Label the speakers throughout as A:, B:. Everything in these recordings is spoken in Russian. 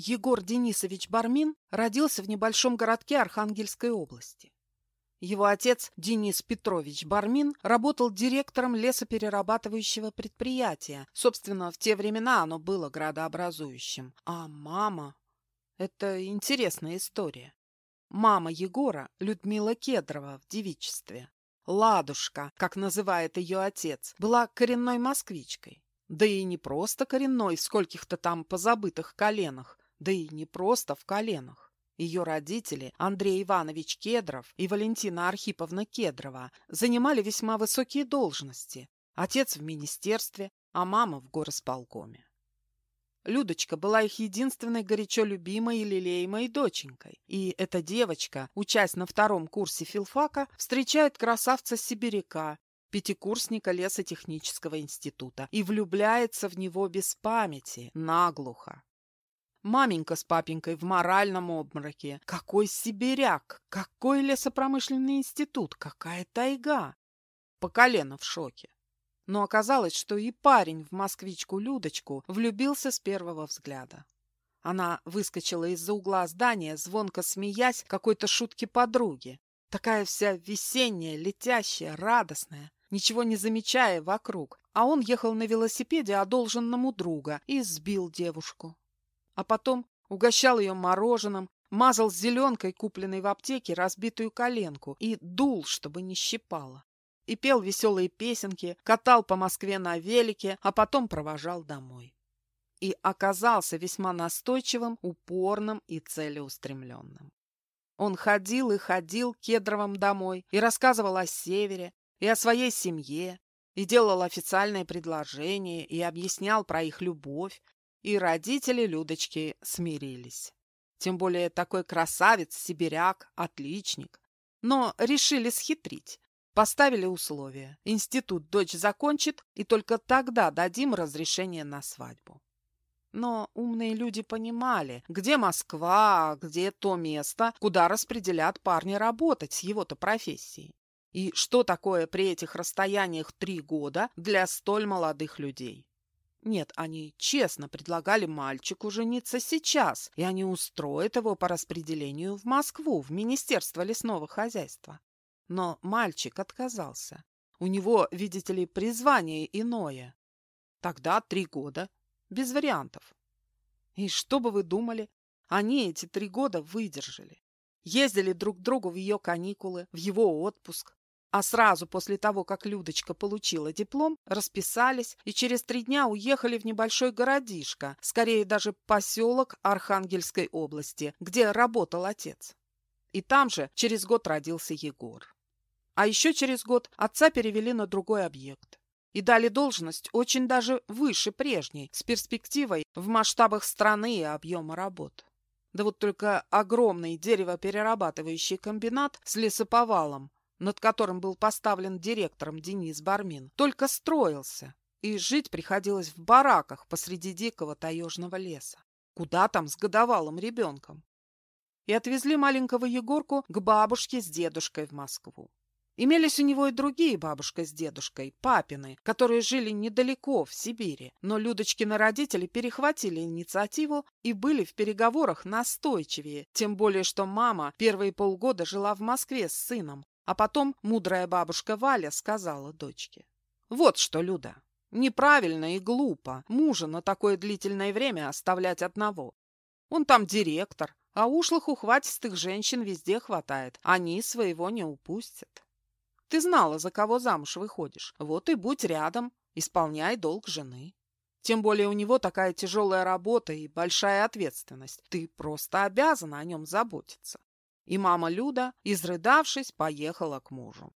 A: Егор Денисович Бармин родился в небольшом городке Архангельской области. Его отец Денис Петрович Бармин работал директором лесоперерабатывающего предприятия. Собственно, в те времена оно было градообразующим. А мама... Это интересная история. Мама Егора, Людмила Кедрова, в девичестве. Ладушка, как называет ее отец, была коренной москвичкой. Да и не просто коренной в скольких-то там позабытых коленах, да и не просто в коленах. Ее родители, Андрей Иванович Кедров и Валентина Архиповна Кедрова, занимали весьма высокие должности. Отец в министерстве, а мама в горосполкоме. Людочка была их единственной горячо любимой и лелеемой доченькой. И эта девочка, учась на втором курсе филфака, встречает красавца-сибиряка, пятикурсника лесотехнического института, и влюбляется в него без памяти, наглухо. Маменька с папенькой в моральном обмороке. Какой сибиряк! Какой лесопромышленный институт! Какая тайга! По колено в шоке. Но оказалось, что и парень в москвичку Людочку влюбился с первого взгляда. Она выскочила из-за угла здания, звонко смеясь какой-то шутке подруги. Такая вся весенняя, летящая, радостная, ничего не замечая вокруг. А он ехал на велосипеде, одолженному друга, и сбил девушку а потом угощал ее мороженым, мазал зеленкой, купленной в аптеке, разбитую коленку, и дул, чтобы не щипало. И пел веселые песенки, катал по Москве на велике, а потом провожал домой. И оказался весьма настойчивым, упорным и целеустремленным. Он ходил и ходил Кедровым домой и рассказывал о севере, и о своей семье, и делал официальные предложения, и объяснял про их любовь, и родители Людочки смирились. Тем более такой красавец, сибиряк, отличник. Но решили схитрить. Поставили условия. Институт дочь закончит, и только тогда дадим разрешение на свадьбу. Но умные люди понимали, где Москва, где то место, куда распределят парни работать с его-то профессией. И что такое при этих расстояниях три года для столь молодых людей? Нет, они честно предлагали мальчику жениться сейчас, и они устроят его по распределению в Москву, в Министерство лесного хозяйства. Но мальчик отказался. У него, видите ли, призвание иное. Тогда три года, без вариантов. И что бы вы думали, они эти три года выдержали. Ездили друг к другу в ее каникулы, в его отпуск, а сразу после того, как Людочка получила диплом, расписались и через три дня уехали в небольшой городишко, скорее даже поселок Архангельской области, где работал отец. И там же через год родился Егор. А еще через год отца перевели на другой объект. И дали должность очень даже выше прежней, с перспективой в масштабах страны и объема работ. Да вот только огромный деревоперерабатывающий комбинат с лесоповалом над которым был поставлен директором Денис Бармин, только строился, и жить приходилось в бараках посреди дикого таежного леса. Куда там с годовалым ребенком? И отвезли маленького Егорку к бабушке с дедушкой в Москву. Имелись у него и другие бабушка с дедушкой, папины, которые жили недалеко, в Сибири, но Людочкины родители перехватили инициативу и были в переговорах настойчивее, тем более что мама первые полгода жила в Москве с сыном, а потом мудрая бабушка Валя сказала дочке. «Вот что, Люда, неправильно и глупо мужа на такое длительное время оставлять одного. Он там директор, а ушлых ухватистых женщин везде хватает. Они своего не упустят. Ты знала, за кого замуж выходишь. Вот и будь рядом, исполняй долг жены. Тем более у него такая тяжелая работа и большая ответственность. Ты просто обязана о нем заботиться и мама Люда, изрыдавшись, поехала к мужу.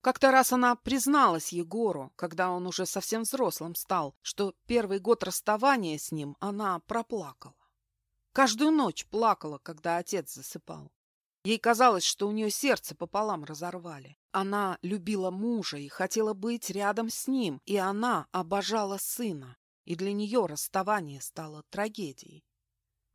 A: Как-то раз она призналась Егору, когда он уже совсем взрослым стал, что первый год расставания с ним она проплакала. Каждую ночь плакала, когда отец засыпал. Ей казалось, что у нее сердце пополам разорвали. Она любила мужа и хотела быть рядом с ним, и она обожала сына, и для нее расставание стало трагедией.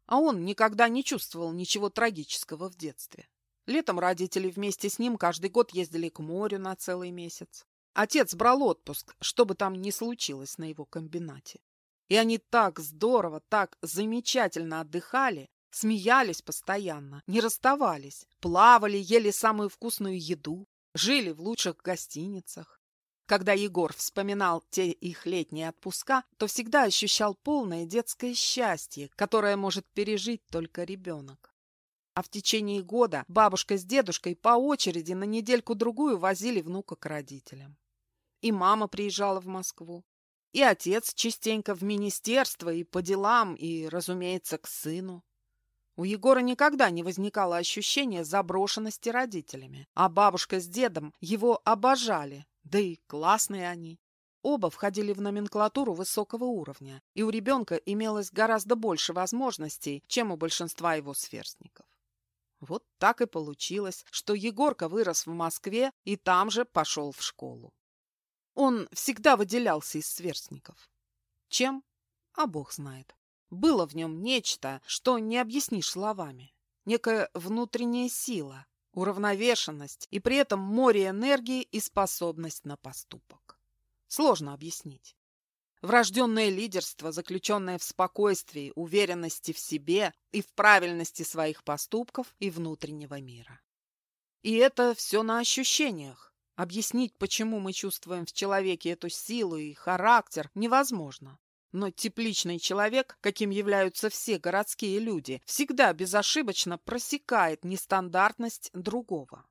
A: А он никогда не чувствовал ничего трагического в детстве. Летом родители вместе с ним каждый год ездили к морю на целый месяц. Отец брал отпуск, что бы там ни случилось на его комбинате. И они так здорово, так замечательно отдыхали, смеялись постоянно, не расставались, плавали, ели самую вкусную еду, жили в лучших гостиницах. Когда Егор вспоминал те их летние отпуска, то всегда ощущал полное детское счастье, которое может пережить только ребенок. А в течение года бабушка с дедушкой по очереди на недельку-другую возили внука к родителям. И мама приезжала в Москву, и отец частенько в министерство и по делам, и, разумеется, к сыну. У Егора никогда не возникало ощущения заброшенности родителями, а бабушка с дедом его обожали, да и классные они. Оба входили в номенклатуру высокого уровня, и у ребенка имелось гораздо больше возможностей, чем у большинства его сверстников. Вот так и получилось, что Егорка вырос в Москве и там же пошел в школу. Он всегда выделялся из сверстников. Чем? А бог знает. Было в нем нечто, что не объяснишь словами. Некая внутренняя сила, уравновешенность и при этом море энергии и способность на поступок. Сложно объяснить. Врожденное лидерство, заключенное в спокойствии, уверенности в себе и в правильности своих поступков и внутреннего мира. И это все на ощущениях. Объяснить, почему мы чувствуем в человеке эту силу и характер, невозможно. Но тепличный человек, каким являются все городские люди, всегда безошибочно просекает нестандартность другого.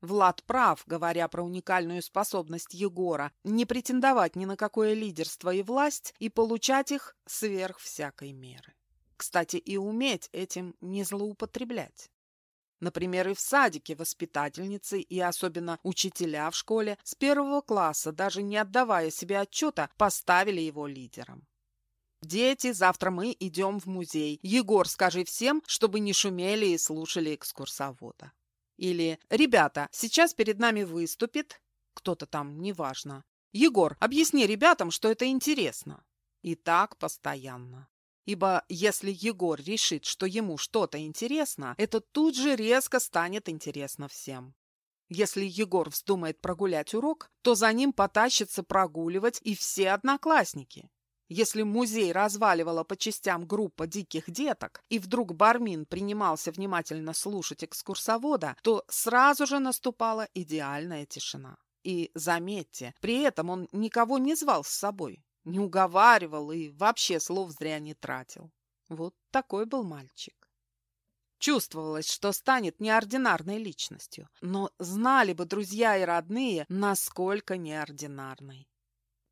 A: Влад прав, говоря про уникальную способность Егора не претендовать ни на какое лидерство и власть и получать их сверх всякой меры. Кстати, и уметь этим не злоупотреблять. Например, и в садике воспитательницы и особенно учителя в школе с первого класса, даже не отдавая себе отчета, поставили его лидером. «Дети, завтра мы идем в музей. Егор, скажи всем, чтобы не шумели и слушали экскурсовода». Или «Ребята, сейчас перед нами выступит...» Кто-то там, неважно. «Егор, объясни ребятам, что это интересно». И так постоянно. Ибо если Егор решит, что ему что-то интересно, это тут же резко станет интересно всем. Если Егор вздумает прогулять урок, то за ним потащится прогуливать и все одноклассники. Если музей разваливала по частям группа диких деток, и вдруг Бармин принимался внимательно слушать экскурсовода, то сразу же наступала идеальная тишина. И, заметьте, при этом он никого не звал с собой не уговаривал и вообще слов зря не тратил. Вот такой был мальчик. Чувствовалось, что станет неординарной личностью, но знали бы друзья и родные, насколько неординарной.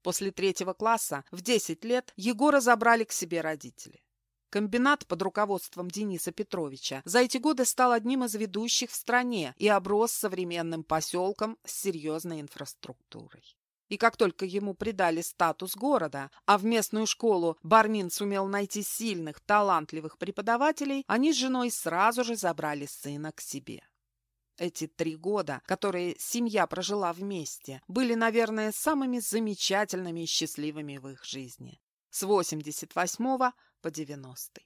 A: После третьего класса в 10 лет Егора забрали к себе родители. Комбинат под руководством Дениса Петровича за эти годы стал одним из ведущих в стране и оброс современным поселком с серьезной инфраструктурой. И как только ему придали статус города, а в местную школу Бармин сумел найти сильных, талантливых преподавателей, они с женой сразу же забрали сына к себе. Эти три года, которые семья прожила вместе, были, наверное, самыми замечательными и счастливыми в их жизни. С 88 по 90.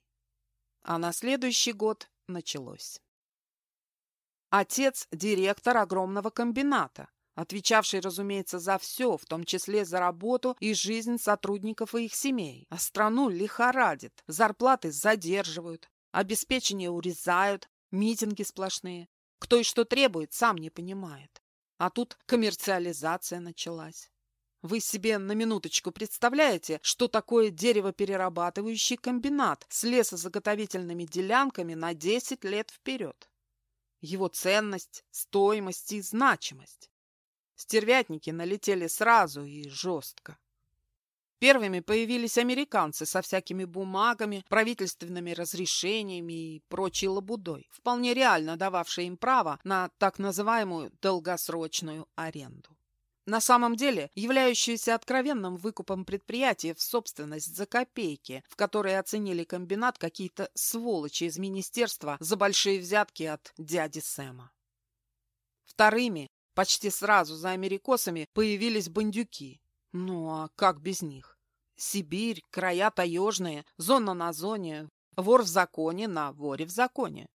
A: А на следующий год началось. Отец – директор огромного комбината, отвечавший, разумеется, за все, в том числе за работу и жизнь сотрудников и их семей. А страну лихорадит, зарплаты задерживают, обеспечение урезают, митинги сплошные. Кто и что требует, сам не понимает. А тут коммерциализация началась. Вы себе на минуточку представляете, что такое деревоперерабатывающий комбинат с лесозаготовительными делянками на 10 лет вперед? Его ценность, стоимость и значимость. Стервятники налетели сразу и жестко. Первыми появились американцы со всякими бумагами, правительственными разрешениями и прочей лабудой, вполне реально дававшие им право на так называемую долгосрочную аренду. На самом деле, являющуюся откровенным выкупом предприятия в собственность за копейки, в которые оценили комбинат какие-то сволочи из министерства за большие взятки от дяди Сэма. Вторыми Почти сразу за америкосами появились бандюки. Ну а как без них? Сибирь, края таежные, зона на зоне, вор в законе на воре в законе.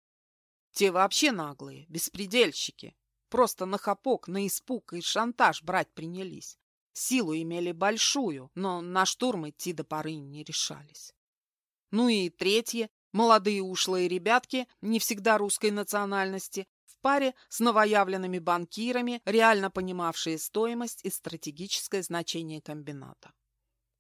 A: Те вообще наглые, беспредельщики. Просто на хапок, на испуг и шантаж брать принялись. силу имели большую, но на штурм идти до поры не решались. Ну и третье, молодые ушлые ребятки, не всегда русской национальности, паре с новоявленными банкирами, реально понимавшие стоимость и стратегическое значение комбината.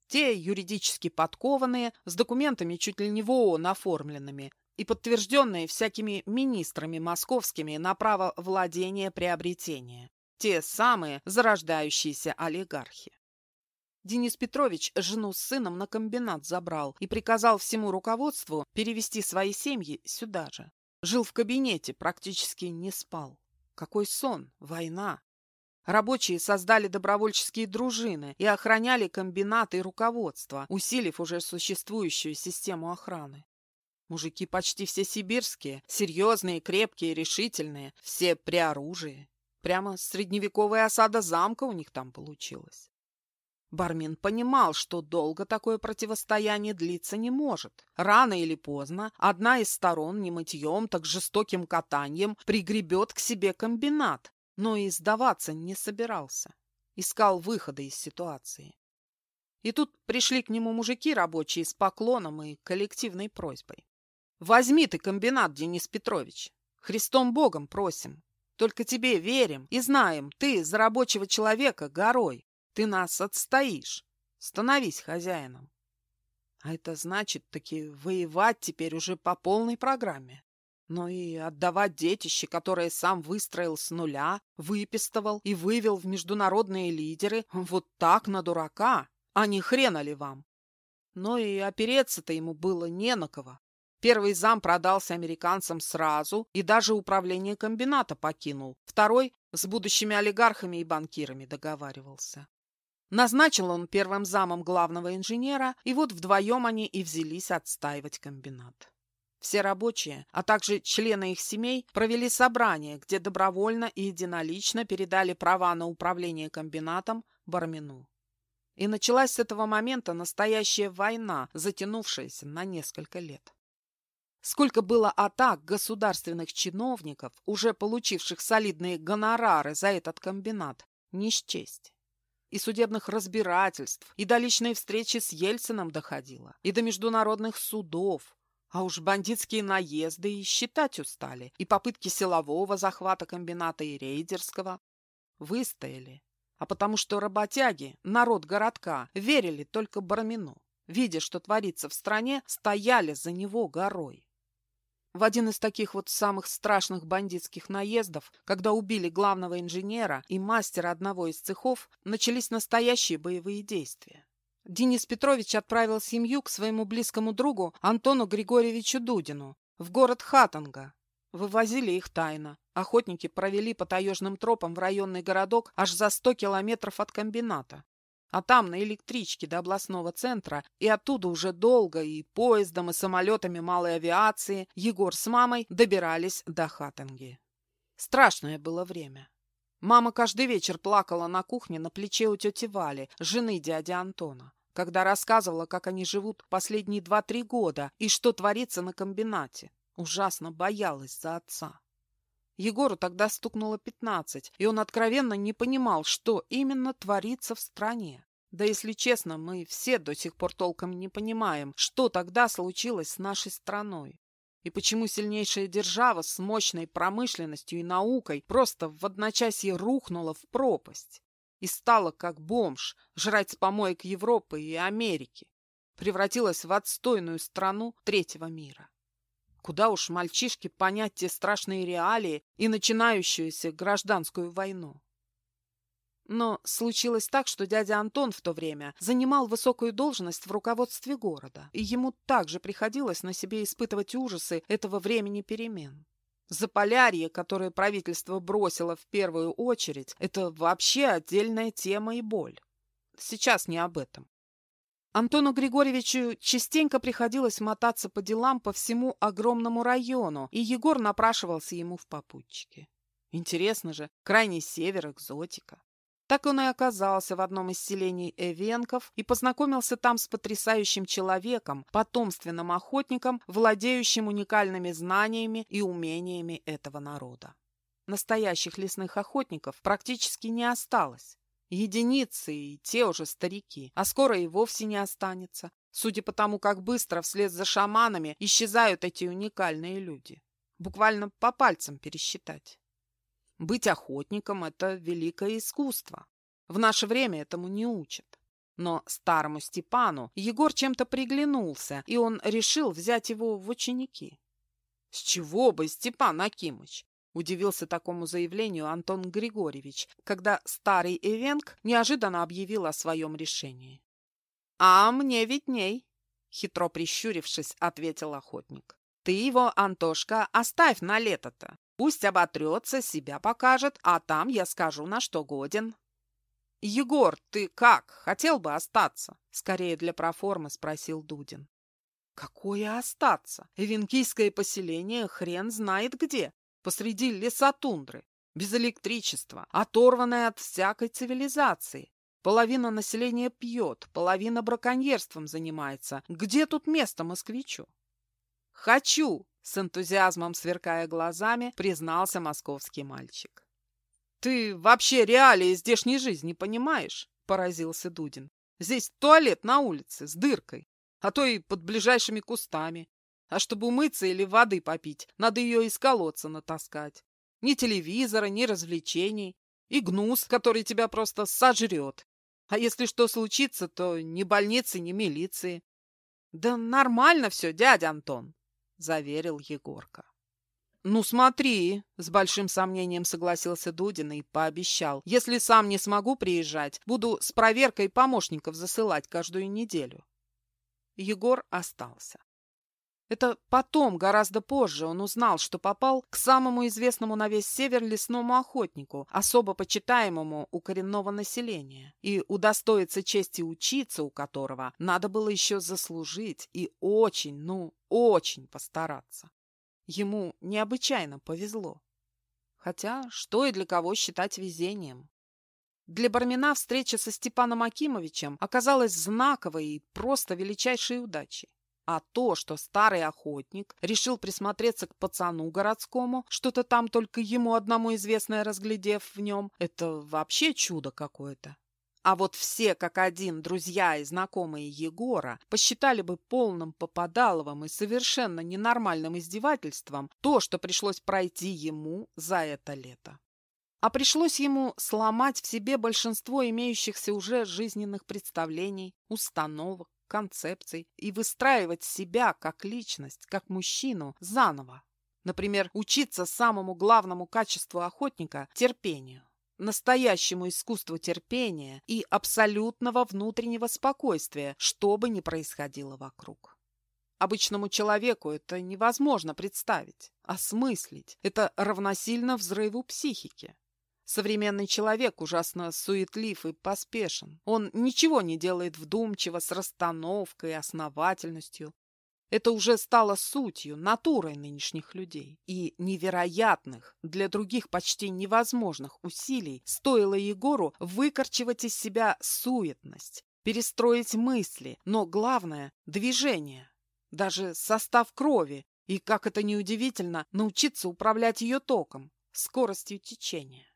A: Те юридически подкованные, с документами чуть ли не в ООН оформленными и подтвержденные всякими министрами московскими на право владения приобретения. Те самые зарождающиеся олигархи. Денис Петрович жену с сыном на комбинат забрал и приказал всему руководству перевести свои семьи сюда же. Жил в кабинете, практически не спал. Какой сон, война. Рабочие создали добровольческие дружины и охраняли комбинаты и руководство, усилив уже существующую систему охраны. Мужики почти все сибирские, серьезные, крепкие, решительные, все при оружии. Прямо средневековая осада замка у них там получилась. Бармин понимал, что долго такое противостояние длиться не может. Рано или поздно одна из сторон не мытьем, так жестоким катанием пригребет к себе комбинат, но и сдаваться не собирался. Искал выхода из ситуации. И тут пришли к нему мужики рабочие с поклоном и коллективной просьбой. «Возьми ты комбинат, Денис Петрович. Христом Богом просим. Только тебе верим и знаем, ты за рабочего человека горой. Ты нас отстоишь. Становись хозяином». А это значит таки воевать теперь уже по полной программе. Но и отдавать детище, которое сам выстроил с нуля, выпистывал и вывел в международные лидеры, вот так на дурака, а не хрена ли вам? Но и опереться-то ему было не на кого. Первый зам продался американцам сразу и даже управление комбината покинул. Второй с будущими олигархами и банкирами договаривался. Назначил он первым замом главного инженера, и вот вдвоем они и взялись отстаивать комбинат. Все рабочие, а также члены их семей провели собрание, где добровольно и единолично передали права на управление комбинатом Бармину. И началась с этого момента настоящая война, затянувшаяся на несколько лет. Сколько было атак государственных чиновников, уже получивших солидные гонорары за этот комбинат, не счесть. И судебных разбирательств, и до личной встречи с Ельцином доходило, и до международных судов, а уж бандитские наезды и считать устали, и попытки силового захвата комбината и рейдерского выстояли. А потому что работяги, народ городка, верили только Барамину. Видя, что творится в стране, стояли за него горой. В один из таких вот самых страшных бандитских наездов, когда убили главного инженера и мастера одного из цехов, начались настоящие боевые действия. Денис Петрович отправил семью к своему близкому другу Антону Григорьевичу Дудину в город Хатанга. Вывозили их тайно. Охотники провели по таежным тропам в районный городок аж за 100 километров от комбината. А там на электричке до областного центра и оттуда уже долго и поездом, и самолетами малой авиации Егор с мамой добирались до Хатанги. Страшное было время. Мама каждый вечер плакала на кухне на плече у тети Вали, жены дяди Антона когда рассказывала, как они живут последние два-три года и что творится на комбинате. Ужасно боялась за отца. Егору тогда стукнуло пятнадцать, и он откровенно не понимал, что именно творится в стране. Да, если честно, мы все до сих пор толком не понимаем, что тогда случилось с нашей страной. И почему сильнейшая держава с мощной промышленностью и наукой просто в одночасье рухнула в пропасть и стала, как бомж, жрать с помоек Европы и Америки. Превратилась в отстойную страну третьего мира. Куда уж мальчишке понять те страшные реалии и начинающуюся гражданскую войну. Но случилось так, что дядя Антон в то время занимал высокую должность в руководстве города, и ему также приходилось на себе испытывать ужасы этого времени перемен. Заполярье, которое правительство бросило в первую очередь, это вообще отдельная тема и боль. Сейчас не об этом. Антону Григорьевичу частенько приходилось мотаться по делам по всему огромному району, и Егор напрашивался ему в попутчике. Интересно же, крайний север, экзотика. Так он и оказался в одном из селений Эвенков и познакомился там с потрясающим человеком, потомственным охотником, владеющим уникальными знаниями и умениями этого народа. Настоящих лесных охотников практически не осталось. Единицы и те уже старики, а скоро и вовсе не останется, судя по тому, как быстро вслед за шаманами исчезают эти уникальные люди. Буквально по пальцам пересчитать. Быть охотником – это великое искусство. В наше время этому не учат. Но старому Степану Егор чем-то приглянулся, и он решил взять его в ученики. С чего бы, Степан Акимыч? Удивился такому заявлению Антон Григорьевич, когда старый Эвенк неожиданно объявил о своем решении. «А мне видней», — хитро прищурившись, ответил охотник. «Ты его, Антошка, оставь на лето-то. Пусть оботрется, себя покажет, а там я скажу, на что годен». «Егор, ты как? Хотел бы остаться?» Скорее для проформы спросил Дудин. «Какое остаться? Эвенкийское поселение хрен знает где посреди лесотундры, без электричества, оторванная от всякой цивилизации. Половина населения пьет, половина браконьерством занимается. Где тут место москвичу? «Хочу!» — с энтузиазмом сверкая глазами, признался московский мальчик. «Ты вообще реалии здешней жизни понимаешь?» — поразился Дудин. «Здесь туалет на улице с дыркой, а то и под ближайшими кустами. А чтобы умыться или воды попить, надо ее из колодца натаскать. Ни телевизора, ни развлечений. И гнус, который тебя просто сожрет. А если что случится, то ни больницы, ни милиции. Да нормально все, дядя Антон, заверил Егорка. «Ну смотри», — с большим сомнением согласился Дудин и пообещал. «Если сам не смогу приезжать, буду с проверкой помощников засылать каждую неделю». Егор остался. Это потом, гораздо позже, он узнал, что попал к самому известному на весь север лесному охотнику, особо почитаемому у коренного населения. И удостоиться чести учиться у которого надо было еще заслужить и очень, ну, очень постараться. Ему необычайно повезло. Хотя, что и для кого считать везением. Для Бармина встреча со Степаном Акимовичем оказалась знаковой и просто величайшей удачей. А то, что старый охотник решил присмотреться к пацану городскому, что-то там только ему одному известное разглядев в нем, это вообще чудо какое-то. А вот все, как один, друзья и знакомые Егора, посчитали бы полным попадаловым и совершенно ненормальным издевательством то, что пришлось пройти ему за это лето. А пришлось ему сломать в себе большинство имеющихся уже жизненных представлений, установок, концепций и выстраивать себя как личность, как мужчину заново. Например, учиться самому главному качеству охотника – терпению. Настоящему искусству терпения и абсолютного внутреннего спокойствия, что бы ни происходило вокруг. Обычному человеку это невозможно представить, осмыслить. Это равносильно взрыву психики. Современный человек ужасно суетлив и поспешен. Он ничего не делает вдумчиво, с расстановкой, основательностью. Это уже стало сутью, натурой нынешних людей. И невероятных, для других почти невозможных усилий стоило Егору выкорчевать из себя суетность, перестроить мысли, но главное – движение. Даже состав крови и, как это ни удивительно, научиться управлять ее током, скоростью течения.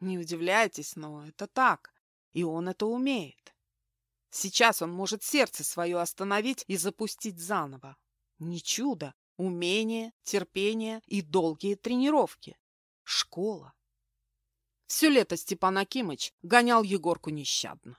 A: Не удивляйтесь, но это так, и он это умеет. Сейчас он может сердце свое остановить и запустить заново. Не чудо, умение, терпение и долгие тренировки. Школа. Все лето Степан Акимыч гонял Егорку нещадно.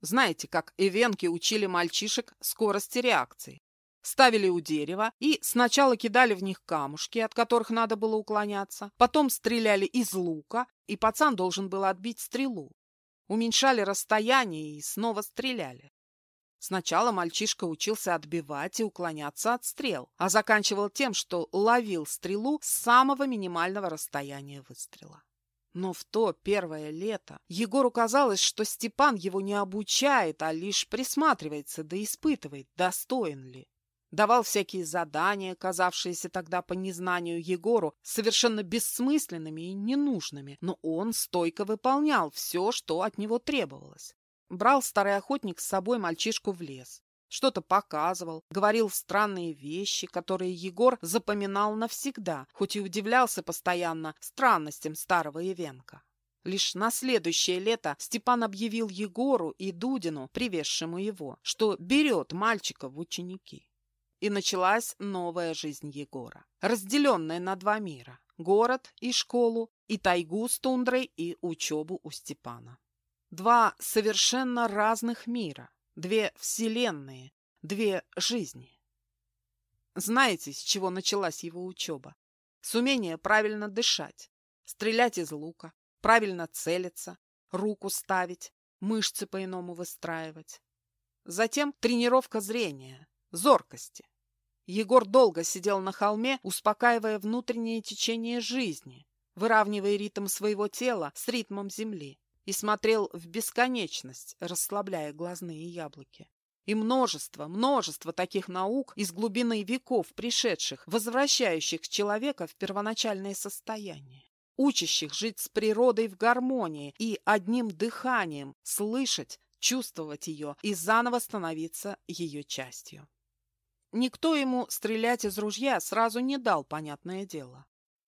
A: Знаете, как эвенки учили мальчишек скорости реакции? Ставили у дерева и сначала кидали в них камушки, от которых надо было уклоняться, потом стреляли из лука, и пацан должен был отбить стрелу. Уменьшали расстояние и снова стреляли. Сначала мальчишка учился отбивать и уклоняться от стрел, а заканчивал тем, что ловил стрелу с самого минимального расстояния выстрела. Но в то первое лето Егору казалось, что Степан его не обучает, а лишь присматривается да испытывает, достоин ли давал всякие задания, казавшиеся тогда по незнанию Егору совершенно бессмысленными и ненужными, но он стойко выполнял все, что от него требовалось. Брал старый охотник с собой мальчишку в лес. Что-то показывал, говорил странные вещи, которые Егор запоминал навсегда, хоть и удивлялся постоянно странностям старого Ивенка. Лишь на следующее лето Степан объявил Егору и Дудину, привезшему его, что берет мальчика в ученики. И началась новая жизнь Егора, разделенная на два мира – город и школу, и тайгу с тундрой и учебу у Степана. Два совершенно разных мира, две вселенные, две жизни. Знаете, с чего началась его учеба? С умения правильно дышать, стрелять из лука, правильно целиться, руку ставить, мышцы по-иному выстраивать. Затем тренировка зрения, зоркости. Егор долго сидел на холме, успокаивая внутреннее течение жизни, выравнивая ритм своего тела с ритмом земли, и смотрел в бесконечность, расслабляя глазные яблоки. И множество, множество таких наук из глубины веков пришедших, возвращающих человека в первоначальное состояние, учащих жить с природой в гармонии и одним дыханием слышать, чувствовать ее и заново становиться ее частью. Никто ему стрелять из ружья сразу не дал, понятное дело.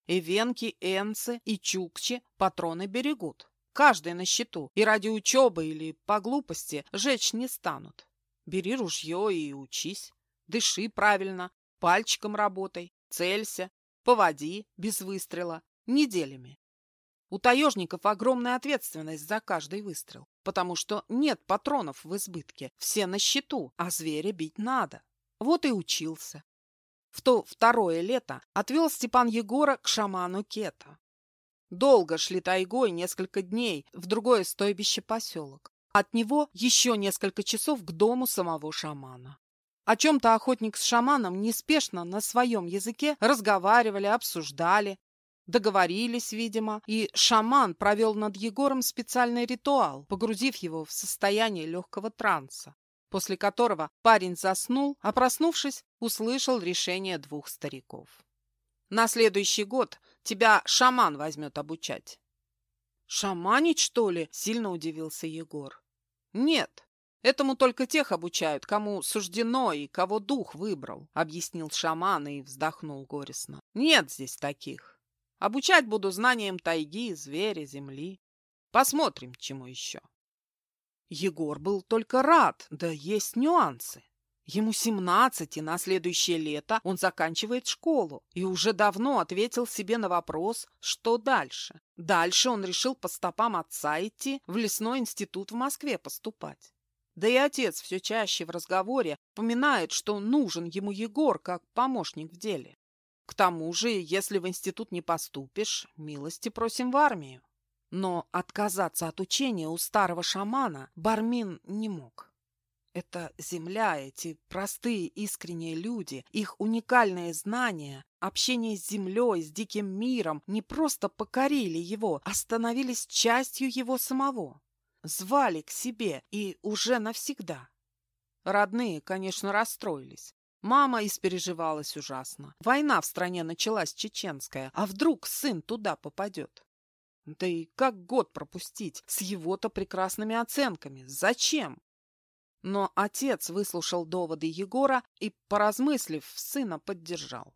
A: И венки, энцы и чукчи патроны берегут. Каждый на счету, и ради учебы или по глупости жечь не станут. Бери ружье и учись. Дыши правильно, пальчиком работай, целься, поводи без выстрела, неделями. У таежников огромная ответственность за каждый выстрел, потому что нет патронов в избытке, все на счету, а зверя бить надо. Вот и учился. В то второе лето отвел Степан Егора к шаману Кета. Долго шли тайгой несколько дней в другое стойбище поселок. От него еще несколько часов к дому самого шамана. О чем-то охотник с шаманом неспешно на своем языке разговаривали, обсуждали, договорились, видимо, и шаман провел над Егором специальный ритуал, погрузив его в состояние легкого транса после которого парень заснул, а проснувшись, услышал решение двух стариков. «На следующий год тебя шаман возьмет обучать». «Шаманить, что ли?» – сильно удивился Егор. «Нет, этому только тех обучают, кому суждено и кого дух выбрал», – объяснил шаман и вздохнул горестно. «Нет здесь таких. Обучать буду знаниям тайги, зверя, земли. Посмотрим, чему еще». Егор был только рад, да есть нюансы. Ему семнадцать, и на следующее лето он заканчивает школу и уже давно ответил себе на вопрос, что дальше. Дальше он решил по стопам отца идти в лесной институт в Москве поступать. Да и отец все чаще в разговоре поминает, что нужен ему Егор как помощник в деле. К тому же, если в институт не поступишь, милости просим в армию. Но отказаться от учения у старого шамана Бармин не мог. Эта земля, эти простые искренние люди, их уникальные знания, общение с землей, с диким миром не просто покорили его, а становились частью его самого. Звали к себе и уже навсегда. Родные, конечно, расстроились. Мама испереживалась ужасно. Война в стране началась чеченская, а вдруг сын туда попадет? Да и как год пропустить с его-то прекрасными оценками? Зачем? Но отец выслушал доводы Егора и, поразмыслив, сына поддержал.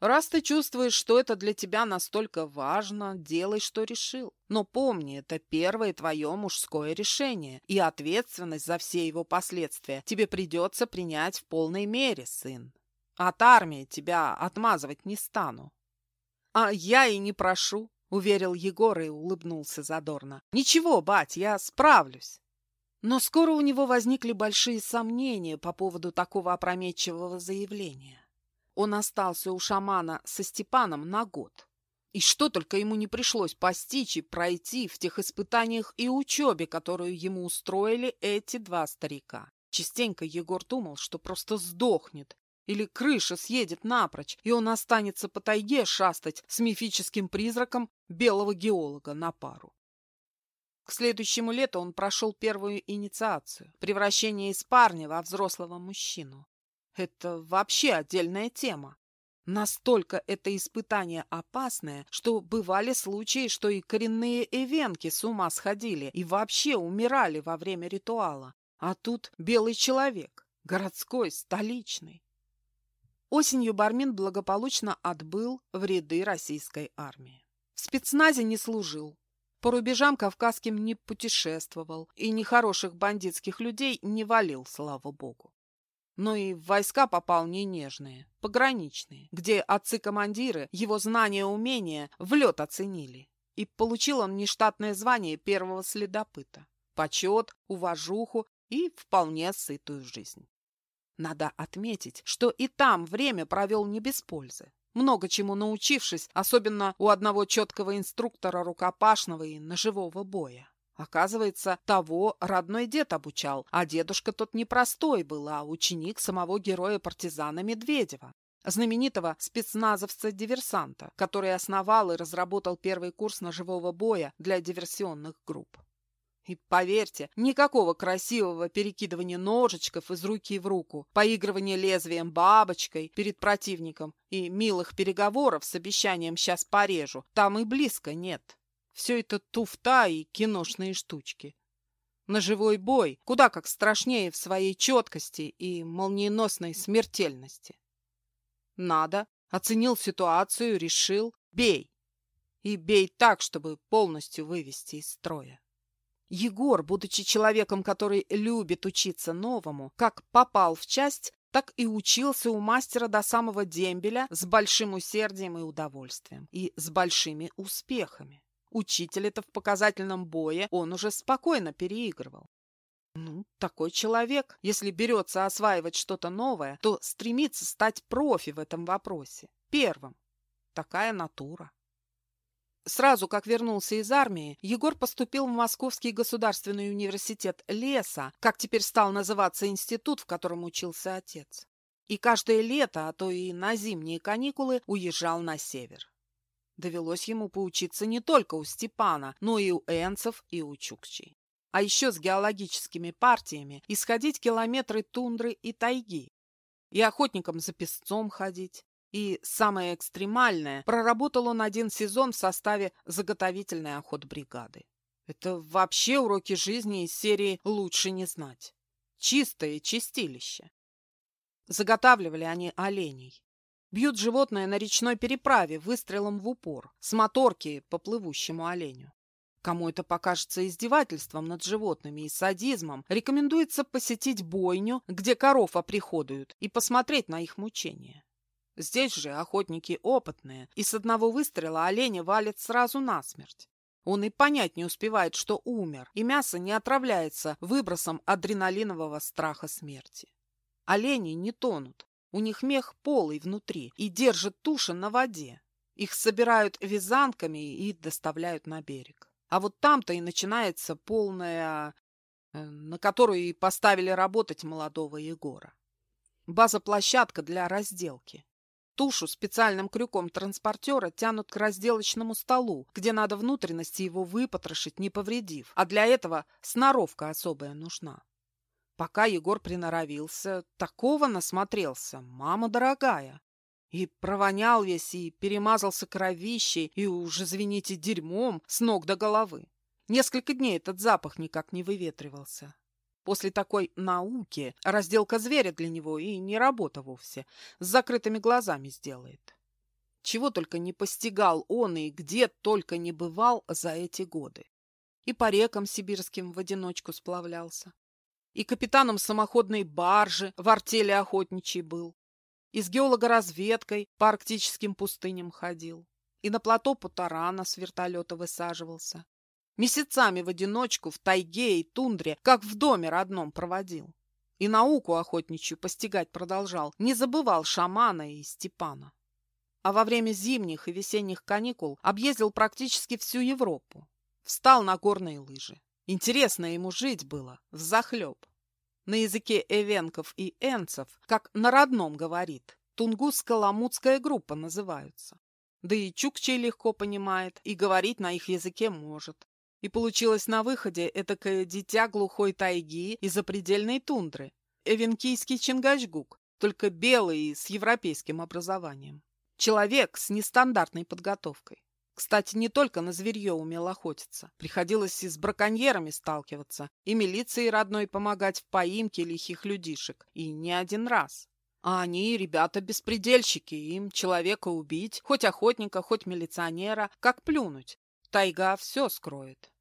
A: «Раз ты чувствуешь, что это для тебя настолько важно, делай, что решил. Но помни, это первое твое мужское решение, и ответственность за все его последствия тебе придется принять в полной мере, сын. От армии тебя отмазывать не стану». «А я и не прошу. — уверил Егор и улыбнулся задорно. «Ничего, бать, я справлюсь». Но скоро у него возникли большие сомнения по поводу такого опрометчивого заявления. Он остался у шамана со Степаном на год. И что только ему не пришлось постичь и пройти в тех испытаниях и учебе, которую ему устроили эти два старика. Частенько Егор думал, что просто сдохнет, или крыша съедет напрочь, и он останется по тайге шастать с мифическим призраком белого геолога на пару. К следующему лету он прошел первую инициацию – превращение из парня во взрослого мужчину. Это вообще отдельная тема. Настолько это испытание опасное, что бывали случаи, что и коренные эвенки с ума сходили и вообще умирали во время ритуала. А тут белый человек, городской, столичный. Осенью Бармин благополучно отбыл в ряды российской армии. В спецназе не служил. По рубежам кавказским не путешествовал и нехороших бандитских людей не валил, слава богу. Но и в войска попал не нежные, пограничные, где отцы-командиры его знания и умения в лед оценили. И получил он нештатное звание первого следопыта, почет, уважуху и вполне сытую жизнь. Надо отметить, что и там время провел не без пользы много чему научившись, особенно у одного четкого инструктора рукопашного и ножевого боя. Оказывается, того родной дед обучал, а дедушка тот не простой был, а ученик самого героя-партизана Медведева, знаменитого спецназовца-диверсанта, который основал и разработал первый курс ножевого боя для диверсионных групп. И поверьте, никакого красивого перекидывания ножичков из руки в руку, поигрывания лезвием бабочкой перед противником и милых переговоров с обещанием «сейчас порежу» там и близко нет. Все это туфта и киношные штучки. Ножевой бой куда как страшнее в своей четкости и молниеносной смертельности. Надо, оценил ситуацию, решил, бей. И бей так, чтобы полностью вывести из строя. Егор, будучи человеком, который любит учиться новому, как попал в часть, так и учился у мастера до самого дембеля с большим усердием и удовольствием, и с большими успехами. Учителя-то в показательном бое он уже спокойно переигрывал. Ну, такой человек, если берется осваивать что-то новое, то стремится стать профи в этом вопросе, первым. Такая натура. Сразу как вернулся из армии, Егор поступил в Московский государственный университет леса, как теперь стал называться институт, в котором учился отец. И каждое лето, а то и на зимние каникулы, уезжал на север. Довелось ему поучиться не только у Степана, но и у энцев, и у чукчей. А еще с геологическими партиями исходить километры тундры и тайги. И охотникам за песцом ходить, и самое экстремальное, проработал он один сезон в составе заготовительной охотбригады. Это вообще уроки жизни из серии «Лучше не знать». Чистое чистилище. Заготавливали они оленей. Бьют животное на речной переправе выстрелом в упор, с моторки по плывущему оленю. Кому это покажется издевательством над животными и садизмом, рекомендуется посетить бойню, где коров оприходуют, и посмотреть на их мучения. Здесь же охотники опытные, и с одного выстрела оленя валят сразу насмерть. Он и понять не успевает, что умер, и мясо не отравляется выбросом адреналинового страха смерти. Олени не тонут, у них мех полый внутри и держат туши на воде. Их собирают вязанками и доставляют на берег. А вот там-то и начинается полная... Э, на которую и поставили работать молодого Егора. База-площадка для разделки. Тушу специальным крюком транспортера тянут к разделочному столу, где надо внутренности его выпотрошить, не повредив, а для этого сноровка особая нужна. Пока Егор приноровился, такого насмотрелся, мама дорогая. И провонял весь, и перемазался кровищей, и уже, извините, дерьмом с ног до головы. Несколько дней этот запах никак не выветривался. После такой науки разделка зверя для него и не работа вовсе, с закрытыми глазами сделает. Чего только не постигал он и где только не бывал за эти годы. И по рекам сибирским в одиночку сплавлялся. И капитаном самоходной баржи в артели охотничий был. И с геологоразведкой по арктическим пустыням ходил. И на плато Путарана с вертолета высаживался. Месяцами в одиночку в тайге и тундре, как в доме родном проводил. И науку охотничью постигать продолжал, не забывал шамана и Степана. А во время зимних и весенних каникул объездил практически всю Европу. Встал на горные лыжи. Интересно ему жить было, взахлеб. На языке эвенков и энцев, как на родном говорит, тунгусско-ламутская группа называются. Да и чукчей легко понимает, и говорить на их языке может. И получилось на выходе этакое дитя глухой тайги и запредельной тундры. Эвенкийский Чингачгук, только белый и с европейским образованием. Человек с нестандартной подготовкой. Кстати, не только на зверье умел охотиться. Приходилось и с браконьерами сталкиваться, и милиции родной помогать в поимке лихих людишек. И не один раз. А они, ребята-беспредельщики, им человека убить, хоть охотника, хоть милиционера, как плюнуть. Тайга все скроет.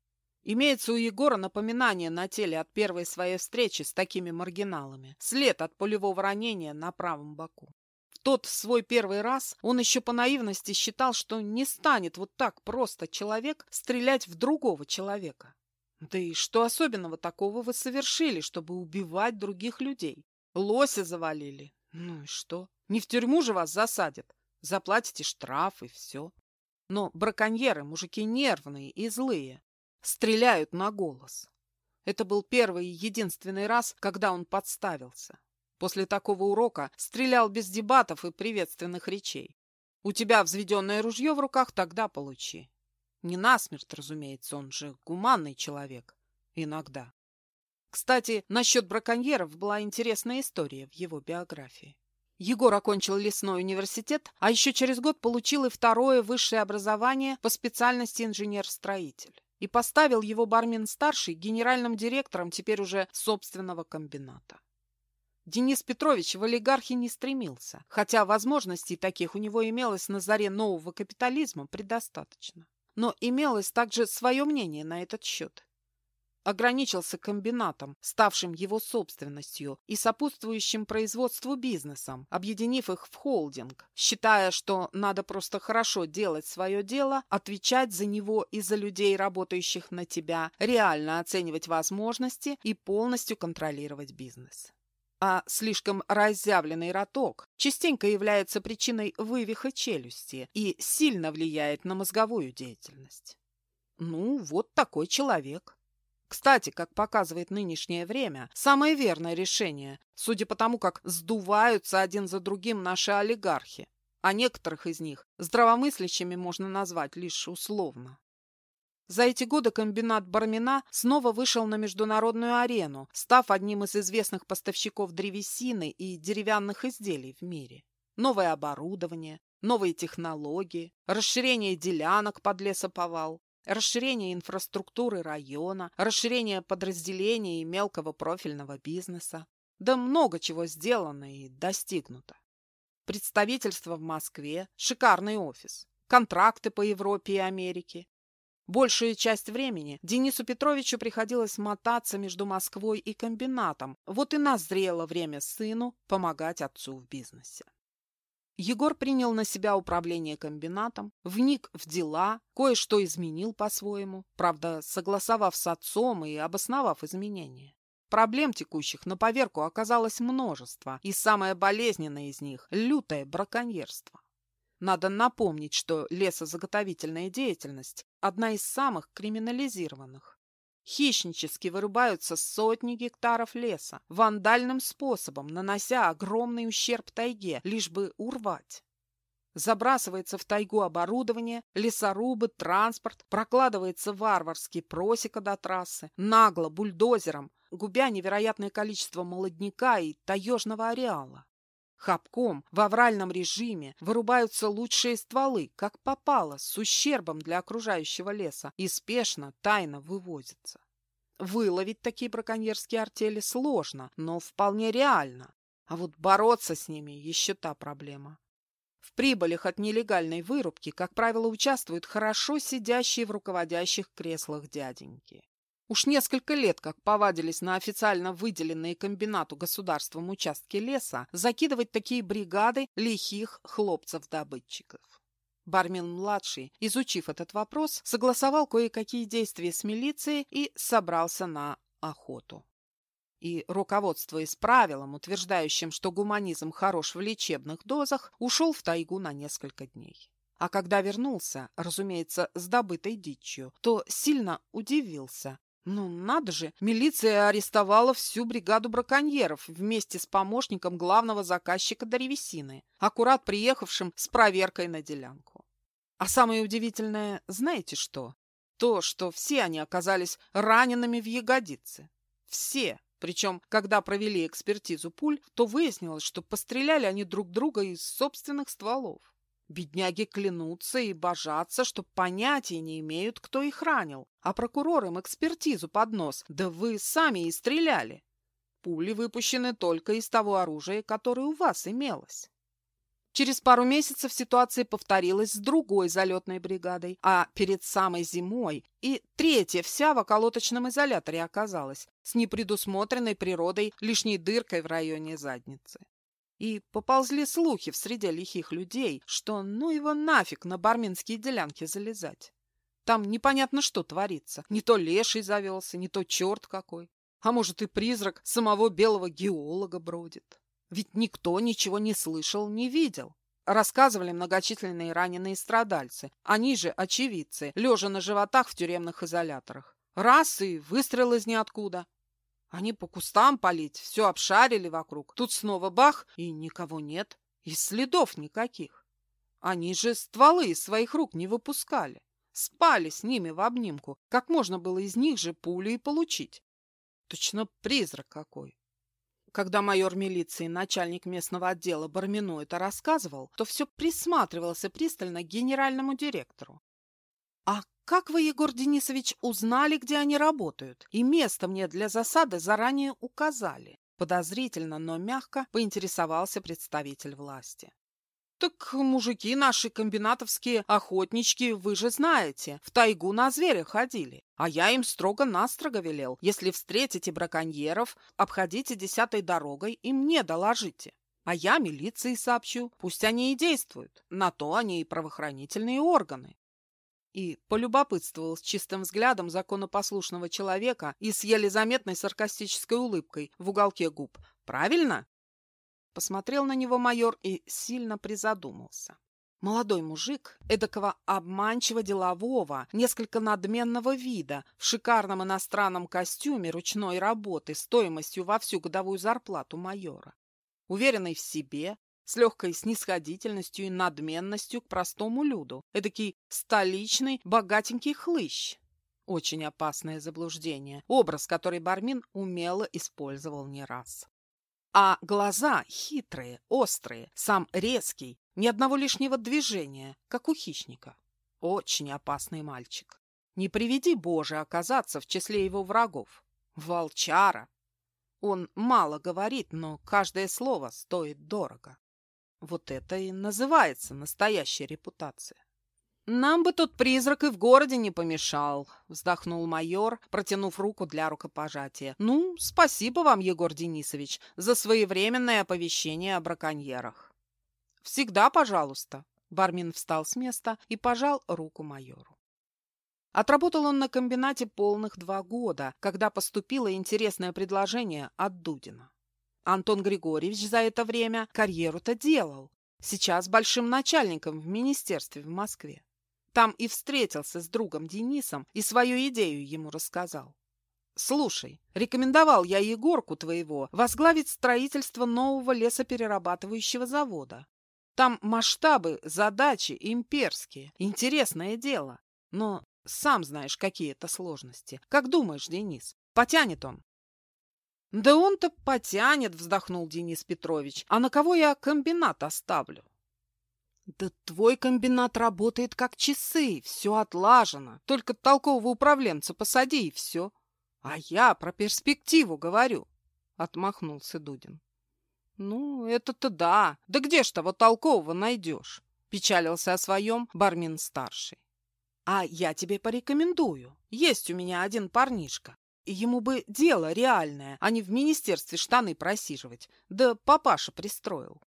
A: Имеется у Егора напоминание на теле от первой своей встречи с такими маргиналами. След от пулевого ранения на правом боку. В тот свой первый раз он еще по наивности считал, что не станет вот так просто человек стрелять в другого человека. Да и что особенного такого вы совершили, чтобы убивать других людей? Лося завалили. Ну и что? Не в тюрьму же вас засадят. Заплатите штраф и все. Но браконьеры, мужики нервные и злые, стреляют на голос. Это был первый и единственный раз, когда он подставился. После такого урока стрелял без дебатов и приветственных речей. У тебя взведенное ружье в руках, тогда получи. Не насмерть, разумеется, он же гуманный человек. Иногда. Кстати, насчет браконьеров была интересная история в его биографии. Егор окончил лесной университет, а еще через год получил и второе высшее образование по специальности инженер-строитель. И поставил его Бармин-старший генеральным директором теперь уже собственного комбината. Денис Петрович в олигархи не стремился, хотя возможностей таких у него имелось на заре нового капитализма предостаточно. Но имелось также свое мнение на этот счет ограничился комбинатом, ставшим его собственностью, и сопутствующим производству бизнесом, объединив их в холдинг, считая, что надо просто хорошо делать свое дело, отвечать за него и за людей, работающих на тебя, реально оценивать возможности и полностью контролировать бизнес. А слишком разъявленный роток частенько является причиной вывиха челюсти и сильно влияет на мозговую деятельность. Ну, вот такой человек. Кстати, как показывает нынешнее время, самое верное решение, судя по тому, как сдуваются один за другим наши олигархи, а некоторых из них здравомыслящими можно назвать лишь условно. За эти годы комбинат Бармина снова вышел на международную арену, став одним из известных поставщиков древесины и деревянных изделий в мире. Новое оборудование, новые технологии, расширение делянок под лесоповал, расширение инфраструктуры района, расширение подразделений и мелкого профильного бизнеса. Да много чего сделано и достигнуто. Представительство в Москве, шикарный офис, контракты по Европе и Америке. Большую часть времени Денису Петровичу приходилось мотаться между Москвой и комбинатом. Вот и назрело время сыну помогать отцу в бизнесе. Егор принял на себя управление комбинатом, вник в дела, кое-что изменил по-своему, правда, согласовав с отцом и обосновав изменения. Проблем текущих на поверку оказалось множество, и самое болезненное из них – лютое браконьерство. Надо напомнить, что лесозаготовительная деятельность – одна из самых криминализированных. Хищнически вырубаются сотни гектаров леса, вандальным способом, нанося огромный ущерб тайге, лишь бы урвать. Забрасывается в тайгу оборудование, лесорубы, транспорт, прокладывается варварский просека до трассы, нагло, бульдозером, губя невероятное количество молодняка и таежного ареала. Хапком в авральном режиме вырубаются лучшие стволы, как попало, с ущербом для окружающего леса, и спешно, тайно вывозятся. Выловить такие браконьерские артели сложно, но вполне реально. А вот бороться с ними еще та проблема. В прибылях от нелегальной вырубки, как правило, участвуют хорошо сидящие в руководящих креслах дяденьки. Уж несколько лет как повадились на официально выделенные комбинату государством участки леса закидывать такие бригады лихих хлопцев-добытчиков. Бармин-младший, изучив этот вопрос, согласовал кое-какие действия с милицией и собрался на охоту. И, руководствуясь правилом, утверждающим, что гуманизм хорош в лечебных дозах, ушел в тайгу на несколько дней. А когда вернулся, разумеется, с добытой дичью, то сильно удивился, ну, надо же, милиция арестовала всю бригаду браконьеров вместе с помощником главного заказчика древесины, аккурат приехавшим с проверкой на делянку. А самое удивительное, знаете что? То, что все они оказались ранеными в ягодицы. Все. Причем, когда провели экспертизу пуль, то выяснилось, что постреляли они друг друга из собственных стволов. Бедняги клянутся и божатся, что понятия не имеют, кто их ранил, а прокурор им экспертизу под нос. Да вы сами и стреляли. Пули выпущены только из того оружия, которое у вас имелось. Через пару месяцев ситуация повторилась с другой залетной бригадой, а перед самой зимой и третья вся в околоточном изоляторе оказалась, с непредусмотренной природой лишней дыркой в районе задницы. И поползли слухи в среде лихих людей, что ну его нафиг на барминские делянки залезать. Там непонятно что творится. Не то леший завелся, не то черт какой. А может и призрак самого белого геолога бродит. Ведь никто ничего не слышал, не видел. Рассказывали многочисленные раненые страдальцы. Они же очевидцы, лежа на животах в тюремных изоляторах. Раз и выстрел из ниоткуда. Они по кустам палить, все обшарили вокруг. Тут снова бах, и никого нет. И следов никаких. Они же стволы из своих рук не выпускали. Спали с ними в обнимку. Как можно было из них же пулю и получить? Точно призрак какой. Когда майор милиции, начальник местного отдела Бармину это рассказывал, то все присматривался пристально к генеральному директору. «А как вы, Егор Денисович, узнали, где они работают? И место мне для засады заранее указали?» Подозрительно, но мягко поинтересовался представитель власти. «Так мужики наши комбинатовские охотнички, вы же знаете, в тайгу на зверя ходили. А я им строго-настрого велел, если встретите браконьеров, обходите десятой дорогой и мне доложите. А я милиции сообщу, пусть они и действуют. На то они и правоохранительные органы». И полюбопытствовал с чистым взглядом законопослушного человека и с еле заметной саркастической улыбкой в уголке губ. «Правильно?» Посмотрел на него майор и сильно призадумался. Молодой мужик, эдакого обманчиво делового, несколько надменного вида, в шикарном иностранном костюме ручной работы стоимостью во всю годовую зарплату майора. Уверенный в себе, с легкой снисходительностью и надменностью к простому люду. Эдакий столичный богатенький хлыщ. Очень опасное заблуждение, образ, который Бармин умело использовал не раз. А глаза хитрые, острые, сам резкий, ни одного лишнего движения, как у хищника. Очень опасный мальчик. Не приведи Боже оказаться в числе его врагов. Волчара. Он мало говорит, но каждое слово стоит дорого. Вот это и называется настоящая репутация. «Нам бы тот призрак и в городе не помешал», — вздохнул майор, протянув руку для рукопожатия. «Ну, спасибо вам, Егор Денисович, за своевременное оповещение о браконьерах». «Всегда пожалуйста», — Бармин встал с места и пожал руку майору. Отработал он на комбинате полных два года, когда поступило интересное предложение от Дудина. Антон Григорьевич за это время карьеру-то делал. Сейчас большим начальником в министерстве в Москве. Там и встретился с другом Денисом и свою идею ему рассказал. «Слушай, рекомендовал я Егорку твоего возглавить строительство нового лесоперерабатывающего завода. Там масштабы, задачи имперские. Интересное дело. Но сам знаешь, какие это сложности. Как думаешь, Денис, потянет он?» «Да он-то потянет», — вздохнул Денис Петрович. «А на кого я комбинат оставлю?» Да твой комбинат работает как часы, все отлажено. Только толкового управленца посади и все. А я про перспективу говорю, — отмахнулся Дудин. Ну, это-то да. Да где ж того толкового найдешь? Печалился о своем Бармин-старший. А я тебе порекомендую. Есть у меня один парнишка. Ему бы дело реальное, а не в министерстве штаны просиживать. Да папаша пристроил.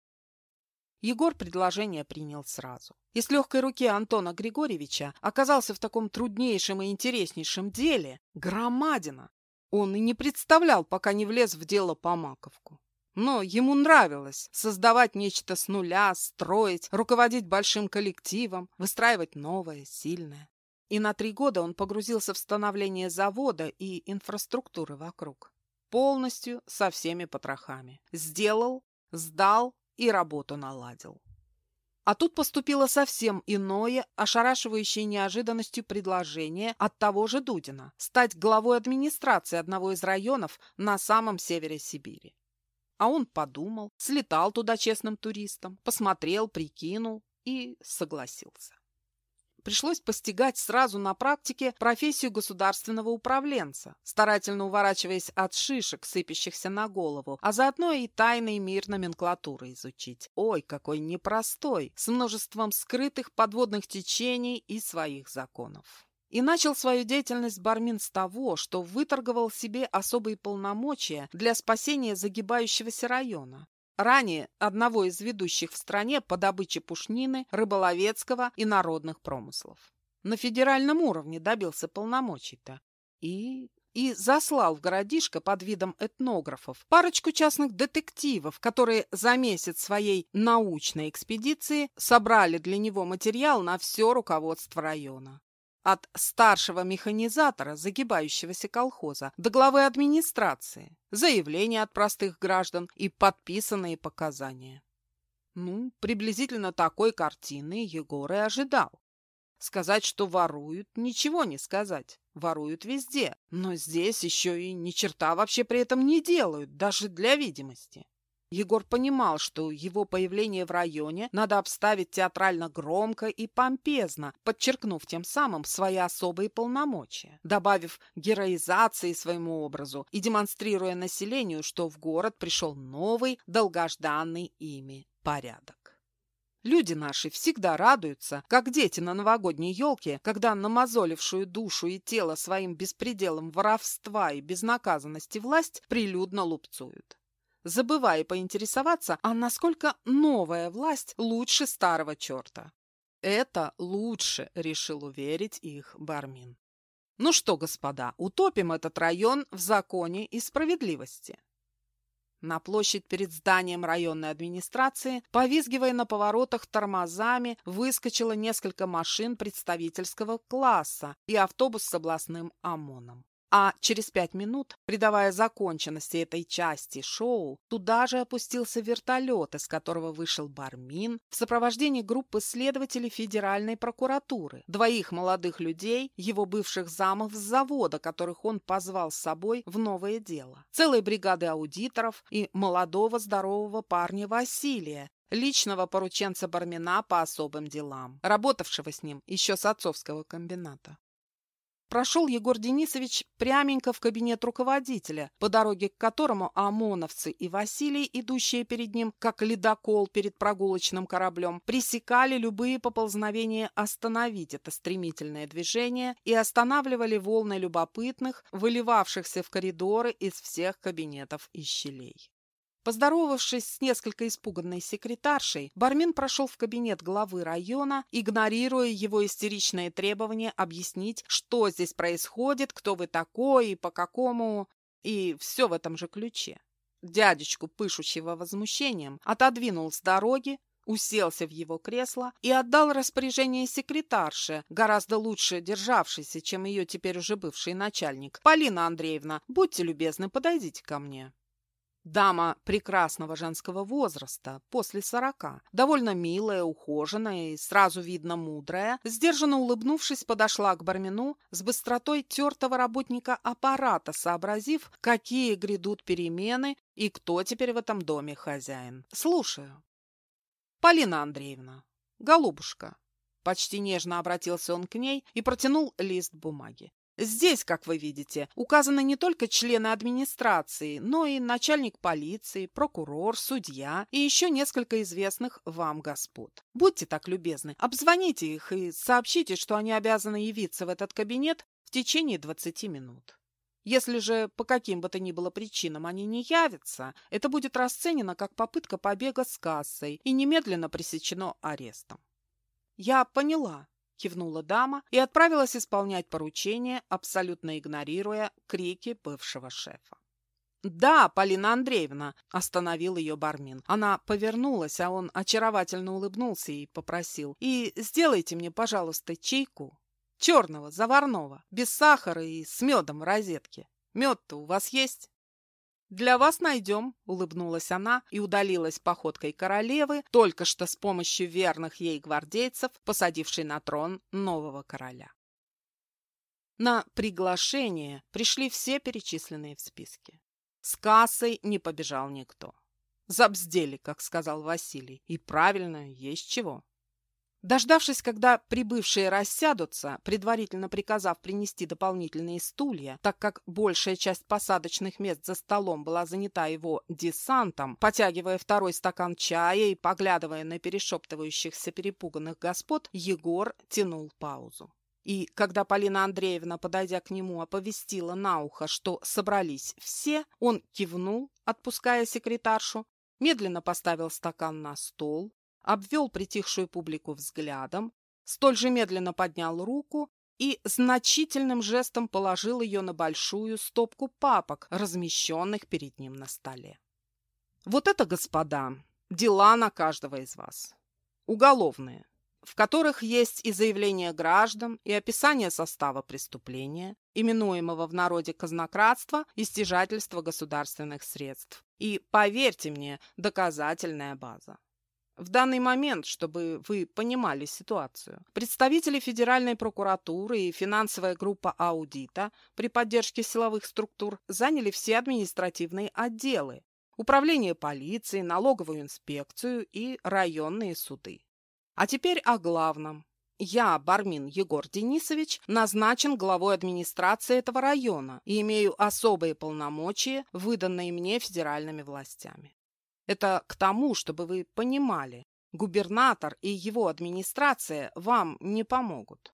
A: Егор предложение принял сразу. И с легкой руки Антона Григорьевича оказался в таком труднейшем и интереснейшем деле громадина. Он и не представлял, пока не влез в дело по маковку. Но ему нравилось создавать нечто с нуля, строить, руководить большим коллективом, выстраивать новое, сильное. И на три года он погрузился в становление завода и инфраструктуры вокруг. Полностью, со всеми потрохами. Сделал, сдал и работу наладил. А тут поступило совсем иное, ошарашивающее неожиданностью предложение от того же Дудина стать главой администрации одного из районов на самом севере Сибири. А он подумал, слетал туда честным туристом, посмотрел, прикинул и согласился. Пришлось постигать сразу на практике профессию государственного управленца, старательно уворачиваясь от шишек, сыпящихся на голову, а заодно и тайный мир номенклатуры изучить. Ой, какой непростой, с множеством скрытых подводных течений и своих законов. И начал свою деятельность Бармин с того, что выторговал себе особые полномочия для спасения загибающегося района. Ранее одного из ведущих в стране по добыче пушнины, рыболовецкого и народных промыслов. На федеральном уровне добился полномочий-то. И и заслал в городишко под видом этнографов парочку частных детективов, которые за месяц своей научной экспедиции собрали для него материал на все руководство района от старшего механизатора загибающегося колхоза до главы администрации, заявления от простых граждан и подписанные показания. Ну, приблизительно такой картины Егор и ожидал. Сказать, что воруют, ничего не сказать. Воруют везде, но здесь еще и ни черта вообще при этом не делают, даже для видимости. Егор понимал, что его появление в районе надо обставить театрально громко и помпезно, подчеркнув тем самым свои особые полномочия, добавив героизации своему образу и демонстрируя населению, что в город пришел новый, долгожданный ими порядок. Люди наши всегда радуются, как дети на новогодней елке, когда намазолившую душу и тело своим беспределом воровства и безнаказанности власть прилюдно лупцуют забывая поинтересоваться, а насколько новая власть лучше старого черта. Это лучше, решил уверить их Бармин. Ну что, господа, утопим этот район в законе и справедливости. На площадь перед зданием районной администрации, повизгивая на поворотах тормозами, выскочило несколько машин представительского класса и автобус с областным ОМОНом. А через пять минут, придавая законченности этой части шоу, туда же опустился вертолет, из которого вышел Бармин в сопровождении группы следователей Федеральной прокуратуры, двоих молодых людей, его бывших замов с завода, которых он позвал с собой в новое дело, целой бригады аудиторов и молодого здорового парня Василия, личного порученца Бармина по особым делам, работавшего с ним еще с отцовского комбината. Прошел Егор Денисович пряменько в кабинет руководителя, по дороге к которому ОМОНовцы и Василий, идущие перед ним, как ледокол перед прогулочным кораблем, пресекали любые поползновения остановить это стремительное движение и останавливали волны любопытных, выливавшихся в коридоры из всех кабинетов и щелей. Поздоровавшись с несколько испуганной секретаршей, Бармин прошел в кабинет главы района, игнорируя его истеричные требования объяснить, что здесь происходит, кто вы такой и по какому... И все в этом же ключе. Дядечку, пышущего возмущением, отодвинул с дороги, уселся в его кресло и отдал распоряжение секретарше, гораздо лучше державшейся, чем ее теперь уже бывший начальник. «Полина Андреевна, будьте любезны, подойдите ко мне». Дама прекрасного женского возраста, после сорока, довольно милая, ухоженная и сразу видно мудрая, сдержанно улыбнувшись, подошла к Бармину с быстротой тертого работника аппарата, сообразив, какие грядут перемены и кто теперь в этом доме хозяин. «Слушаю». «Полина Андреевна, голубушка». Почти нежно обратился он к ней и протянул лист бумаги. Здесь, как вы видите, указаны не только члены администрации, но и начальник полиции, прокурор, судья и еще несколько известных вам господ. Будьте так любезны, обзвоните их и сообщите, что они обязаны явиться в этот кабинет в течение 20 минут. Если же по каким бы то ни было причинам они не явятся, это будет расценено как попытка побега с кассой и немедленно пресечено арестом. Я поняла, кивнула дама и отправилась исполнять поручение, абсолютно игнорируя крики бывшего шефа. «Да, Полина Андреевна!» – остановил ее Бармин. Она повернулась, а он очаровательно улыбнулся и попросил. «И сделайте мне, пожалуйста, чайку. Черного, заварного, без сахара и с медом в розетке. Мед-то у вас есть?» «Для вас найдем», — улыбнулась она и удалилась походкой королевы, только что с помощью верных ей гвардейцев, посадившей на трон нового короля. На приглашение пришли все перечисленные в списке. С кассой не побежал никто. Забздели, как сказал Василий, и правильно, есть чего. Дождавшись, когда прибывшие рассядутся, предварительно приказав принести дополнительные стулья, так как большая часть посадочных мест за столом была занята его десантом, потягивая второй стакан чая и поглядывая на перешептывающихся перепуганных господ, Егор тянул паузу. И когда Полина Андреевна, подойдя к нему, оповестила на ухо, что собрались все, он кивнул, отпуская секретаршу, медленно поставил стакан на стол, обвел притихшую публику взглядом, столь же медленно поднял руку и значительным жестом положил ее на большую стопку папок, размещенных перед ним на столе. Вот это, господа, дела на каждого из вас. Уголовные, в которых есть и заявление граждан, и описание состава преступления, именуемого в народе казнократство и стяжательство государственных средств. И, поверьте мне, доказательная база. В данный момент, чтобы вы понимали ситуацию, представители Федеральной прокуратуры и финансовая группа аудита при поддержке силовых структур заняли все административные отделы, управление полиции, налоговую инспекцию и районные суды. А теперь о главном. Я, Бармин Егор Денисович, назначен главой администрации этого района и имею особые полномочия, выданные мне федеральными властями. Это к тому, чтобы вы понимали, губернатор и его администрация вам не помогут.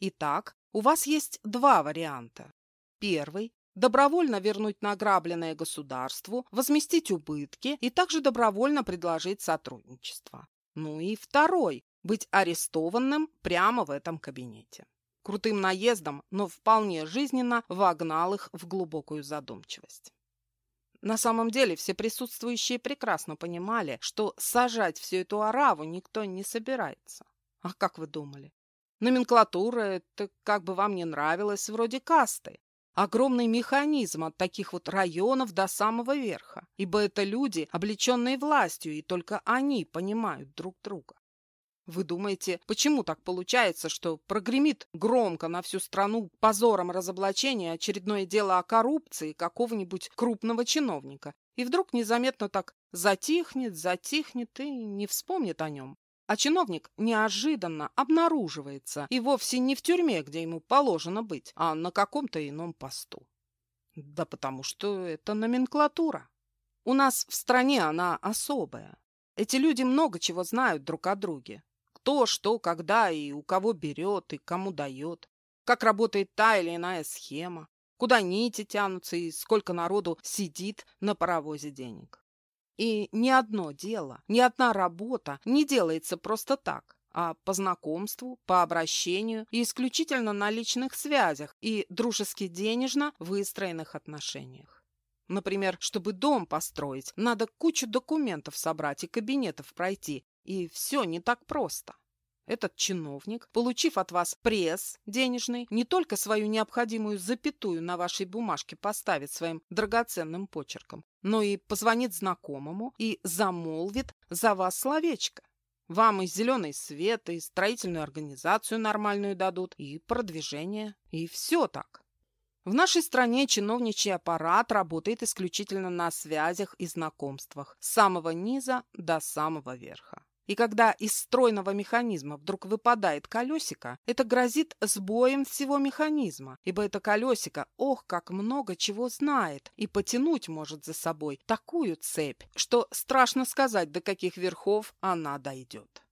A: Итак, у вас есть два варианта. Первый – добровольно вернуть награбленное государству, возместить убытки и также добровольно предложить сотрудничество. Ну и второй – быть арестованным прямо в этом кабинете. Крутым наездом, но вполне жизненно вогнал их в глубокую задумчивость. На самом деле все присутствующие прекрасно понимали, что сажать всю эту ораву никто не собирается. А как вы думали? Номенклатура – это, как бы вам не нравилось, вроде касты. Огромный механизм от таких вот районов до самого верха, ибо это люди, облеченные властью, и только они понимают друг друга. Вы думаете, почему так получается, что прогремит громко на всю страну позором разоблачения очередное дело о коррупции какого-нибудь крупного чиновника, и вдруг незаметно так затихнет, затихнет и не вспомнит о нем? А чиновник неожиданно обнаруживается и вовсе не в тюрьме, где ему положено быть, а на каком-то ином посту. Да потому что это номенклатура. У нас в стране она особая. Эти люди много чего знают друг о друге кто, что, когда и у кого берет и кому дает, как работает та или иная схема, куда нити тянутся и сколько народу сидит на паровозе денег. И ни одно дело, ни одна работа не делается просто так, а по знакомству, по обращению и исключительно на личных связях и дружески-денежно выстроенных отношениях. Например, чтобы дом построить, надо кучу документов собрать и кабинетов пройти, и все не так просто. Этот чиновник, получив от вас пресс денежный, не только свою необходимую запятую на вашей бумажке поставит своим драгоценным почерком, но и позвонит знакомому и замолвит за вас словечко. Вам и зеленый свет, и строительную организацию нормальную дадут, и продвижение, и все так. В нашей стране чиновничий аппарат работает исключительно на связях и знакомствах, с самого низа до самого верха. И когда из стройного механизма вдруг выпадает колесико, это грозит сбоем всего механизма, ибо это колесико, ох, как много чего знает, и потянуть может за собой такую цепь, что страшно сказать, до каких верхов она дойдет.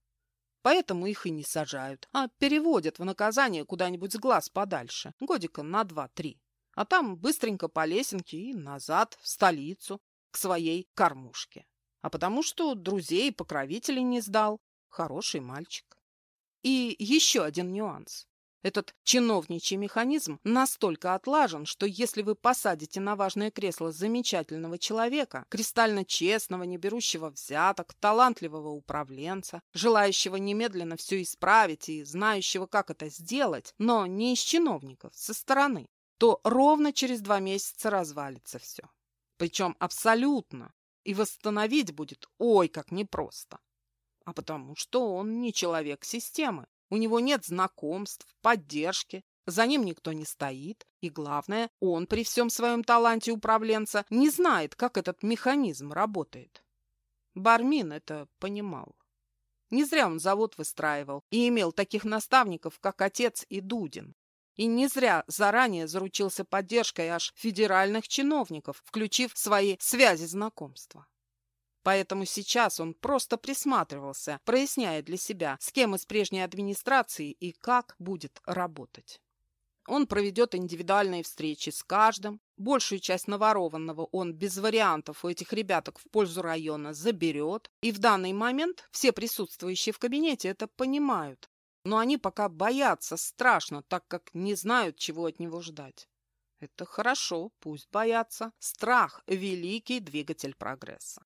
A: Поэтому их и не сажают, а переводят в наказание куда-нибудь с глаз подальше, годика на два-три. А там быстренько по лесенке и назад, в столицу, к своей кормушке а потому что друзей и покровителей не сдал. Хороший мальчик. И еще один нюанс. Этот чиновничий механизм настолько отлажен, что если вы посадите на важное кресло замечательного человека, кристально честного, не берущего взяток, талантливого управленца, желающего немедленно все исправить и знающего, как это сделать, но не из чиновников, со стороны, то ровно через два месяца развалится все. Причем абсолютно, и восстановить будет ой как непросто. А потому что он не человек системы. У него нет знакомств, поддержки, за ним никто не стоит, и главное, он при всем своем таланте управленца не знает, как этот механизм работает. Бармин это понимал. Не зря он завод выстраивал и имел таких наставников, как отец и Дудин. И не зря заранее заручился поддержкой аж федеральных чиновников, включив свои связи знакомства. Поэтому сейчас он просто присматривался, проясняя для себя, с кем из прежней администрации и как будет работать. Он проведет индивидуальные встречи с каждым. Большую часть наворованного он без вариантов у этих ребяток в пользу района заберет. И в данный момент все присутствующие в кабинете это понимают. Но они пока боятся страшно, так как не знают, чего от него ждать. Это хорошо, пусть боятся. Страх – великий двигатель прогресса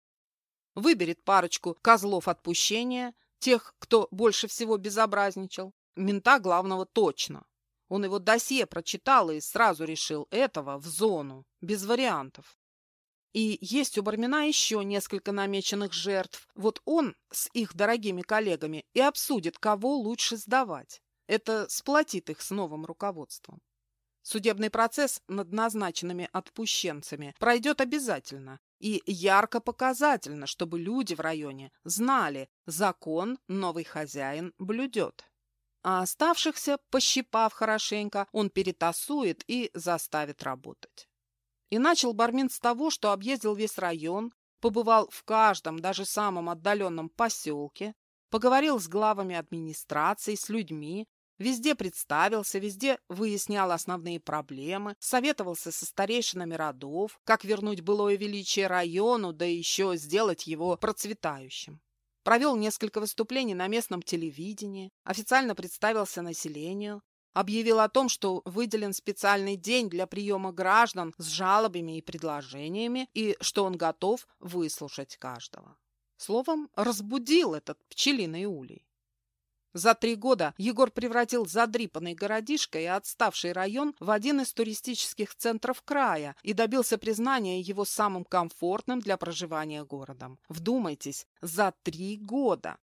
A: выберет парочку козлов отпущения, тех, кто больше всего безобразничал, мента главного точно. Он его досье прочитал и сразу решил этого в зону, без вариантов. И есть у Бармина еще несколько намеченных жертв. Вот он с их дорогими коллегами и обсудит, кого лучше сдавать. Это сплотит их с новым руководством. Судебный процесс над назначенными отпущенцами пройдет обязательно, и ярко показательно, чтобы люди в районе знали, закон новый хозяин блюдет. А оставшихся, пощипав хорошенько, он перетасует и заставит работать. И начал Бармин с того, что объездил весь район, побывал в каждом, даже самом отдаленном поселке, поговорил с главами администрации, с людьми, Везде представился, везде выяснял основные проблемы, советовался со старейшинами родов, как вернуть былое величие району, да еще сделать его процветающим. Провел несколько выступлений на местном телевидении, официально представился населению, объявил о том, что выделен специальный день для приема граждан с жалобами и предложениями, и что он готов выслушать каждого. Словом, разбудил этот пчелиный улей. За три года Егор превратил задрипанный городишко и отставший район в один из туристических центров края и добился признания его самым комфортным для проживания городом. Вдумайтесь, за три года!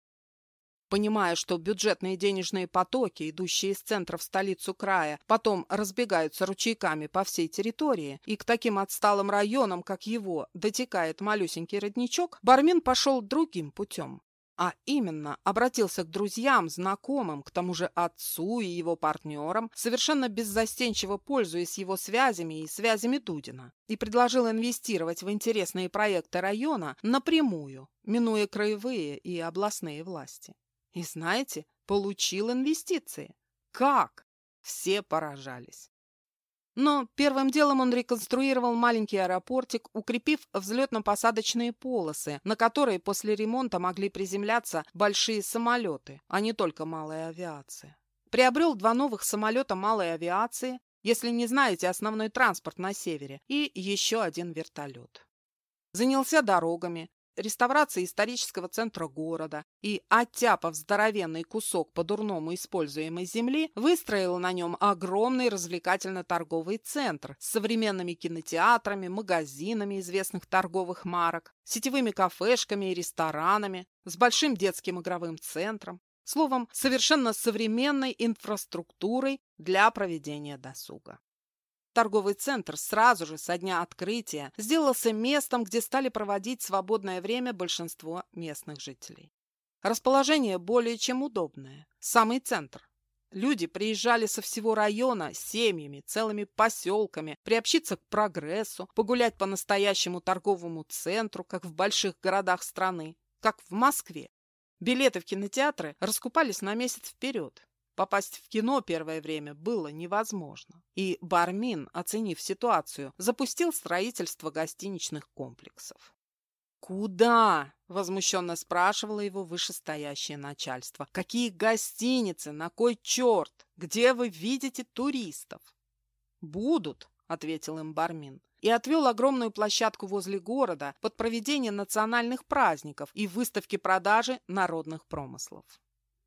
A: Понимая, что бюджетные денежные потоки, идущие из центра в столицу края, потом разбегаются ручейками по всей территории, и к таким отсталым районам, как его, дотекает малюсенький родничок, Бармин пошел другим путем а именно обратился к друзьям, знакомым, к тому же отцу и его партнерам, совершенно беззастенчиво пользуясь его связями и связями Дудина, и предложил инвестировать в интересные проекты района напрямую, минуя краевые и областные власти. И знаете, получил инвестиции. Как? Все поражались. Но первым делом он реконструировал маленький аэропортик, укрепив взлетно-посадочные полосы, на которые после ремонта могли приземляться большие самолеты, а не только малая авиация. Приобрел два новых самолета малой авиации, если не знаете основной транспорт на севере, и еще один вертолет. Занялся дорогами, реставрации исторического центра города и, оттяпав здоровенный кусок по-дурному используемой земли, выстроил на нем огромный развлекательно-торговый центр с современными кинотеатрами, магазинами известных торговых марок, сетевыми кафешками и ресторанами, с большим детским игровым центром, словом, совершенно современной инфраструктурой для проведения досуга. Торговый центр сразу же со дня открытия сделался местом, где стали проводить свободное время большинство местных жителей. Расположение более чем удобное. Самый центр. Люди приезжали со всего района семьями, целыми поселками, приобщиться к прогрессу, погулять по настоящему торговому центру, как в больших городах страны, как в Москве. Билеты в кинотеатры раскупались на месяц вперед. Попасть в кино первое время было невозможно. И Бармин, оценив ситуацию, запустил строительство гостиничных комплексов. «Куда?» – возмущенно спрашивало его вышестоящее начальство. «Какие гостиницы? На кой черт? Где вы видите туристов?» «Будут», – ответил им Бармин и отвел огромную площадку возле города под проведение национальных праздников и выставки продажи народных промыслов.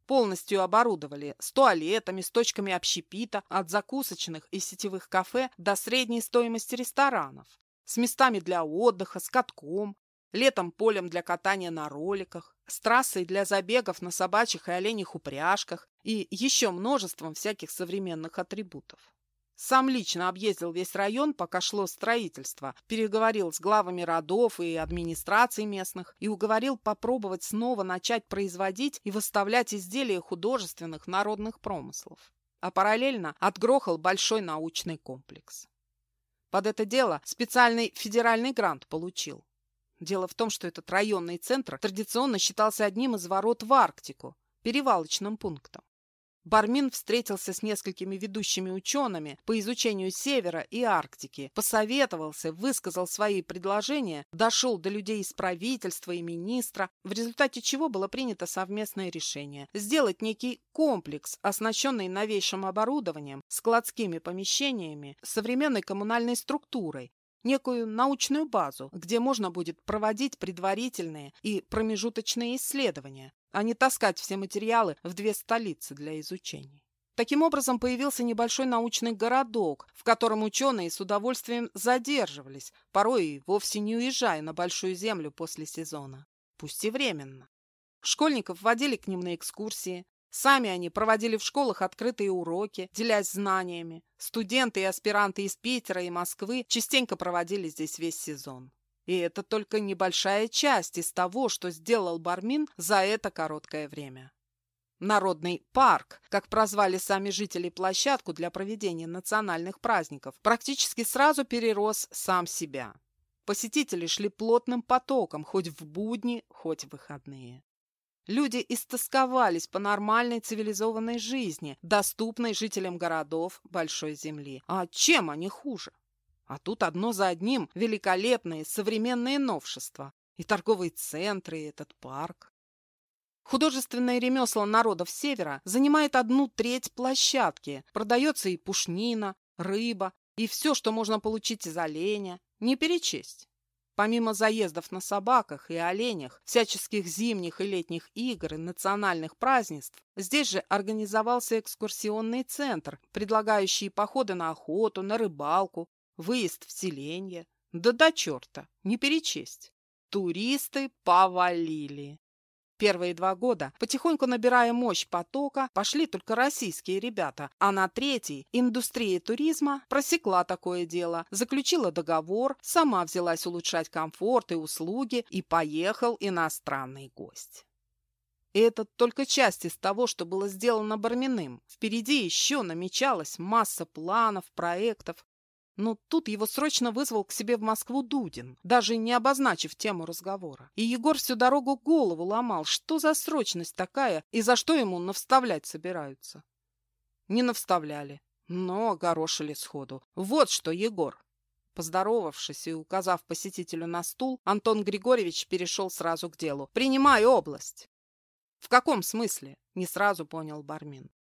A: Полностью оборудовали с туалетами, с точками общепита, от закусочных и сетевых кафе до средней стоимости ресторанов, с местами для отдыха, с катком, летом полем для катания на роликах, с трассой для забегов на собачьих и оленьих упряжках и еще множеством всяких современных атрибутов. Сам лично объездил весь район, пока шло строительство, переговорил с главами родов и администраций местных и уговорил попробовать снова начать производить и выставлять изделия художественных народных промыслов. А параллельно отгрохал большой научный комплекс. Под это дело специальный федеральный грант получил. Дело в том, что этот районный центр традиционно считался одним из ворот в Арктику, перевалочным пунктом. Бармин встретился с несколькими ведущими учеными по изучению Севера и Арктики, посоветовался, высказал свои предложения, дошел до людей из правительства и министра, в результате чего было принято совместное решение сделать некий комплекс, оснащенный новейшим оборудованием, складскими помещениями, современной коммунальной структурой, некую научную базу, где можно будет проводить предварительные и промежуточные исследования, а не таскать все материалы в две столицы для изучения. Таким образом появился небольшой научный городок, в котором ученые с удовольствием задерживались, порой и вовсе не уезжая на Большую Землю после сезона, пусть и временно. Школьников водили к ним на экскурсии, Сами они проводили в школах открытые уроки, делясь знаниями. Студенты и аспиранты из Питера и Москвы частенько проводили здесь весь сезон. И это только небольшая часть из того, что сделал Бармин за это короткое время. Народный парк, как прозвали сами жители площадку для проведения национальных праздников, практически сразу перерос сам себя. Посетители шли плотным потоком, хоть в будни, хоть в выходные. Люди истосковались по нормальной цивилизованной жизни, доступной жителям городов Большой Земли. А чем они хуже? А тут одно за одним великолепные современные новшества. И торговые центры, и этот парк. Художественное ремесло народов Севера занимает одну треть площадки. Продается и пушнина, рыба, и все, что можно получить из оленя. Не перечесть. Помимо заездов на собаках и оленях, всяческих зимних и летних игр и национальных празднеств, здесь же организовался экскурсионный центр, предлагающий походы на охоту, на рыбалку, выезд в селенье. Да до черта, не перечесть. Туристы повалили. Первые два года, потихоньку набирая мощь потока, пошли только российские ребята, а на третий индустрия туризма просекла такое дело, заключила договор, сама взялась улучшать комфорт и услуги, и поехал иностранный гость. И это только часть из того, что было сделано Барминым. Впереди еще намечалась масса планов, проектов, но тут его срочно вызвал к себе в Москву Дудин, даже не обозначив тему разговора. И Егор всю дорогу голову ломал, что за срочность такая и за что ему навставлять собираются. Не навставляли, но огорошили сходу. Вот что, Егор. Поздоровавшись и указав посетителю на стул, Антон Григорьевич перешел сразу к делу. «Принимай область!» «В каком смысле?» — не сразу понял Бармин.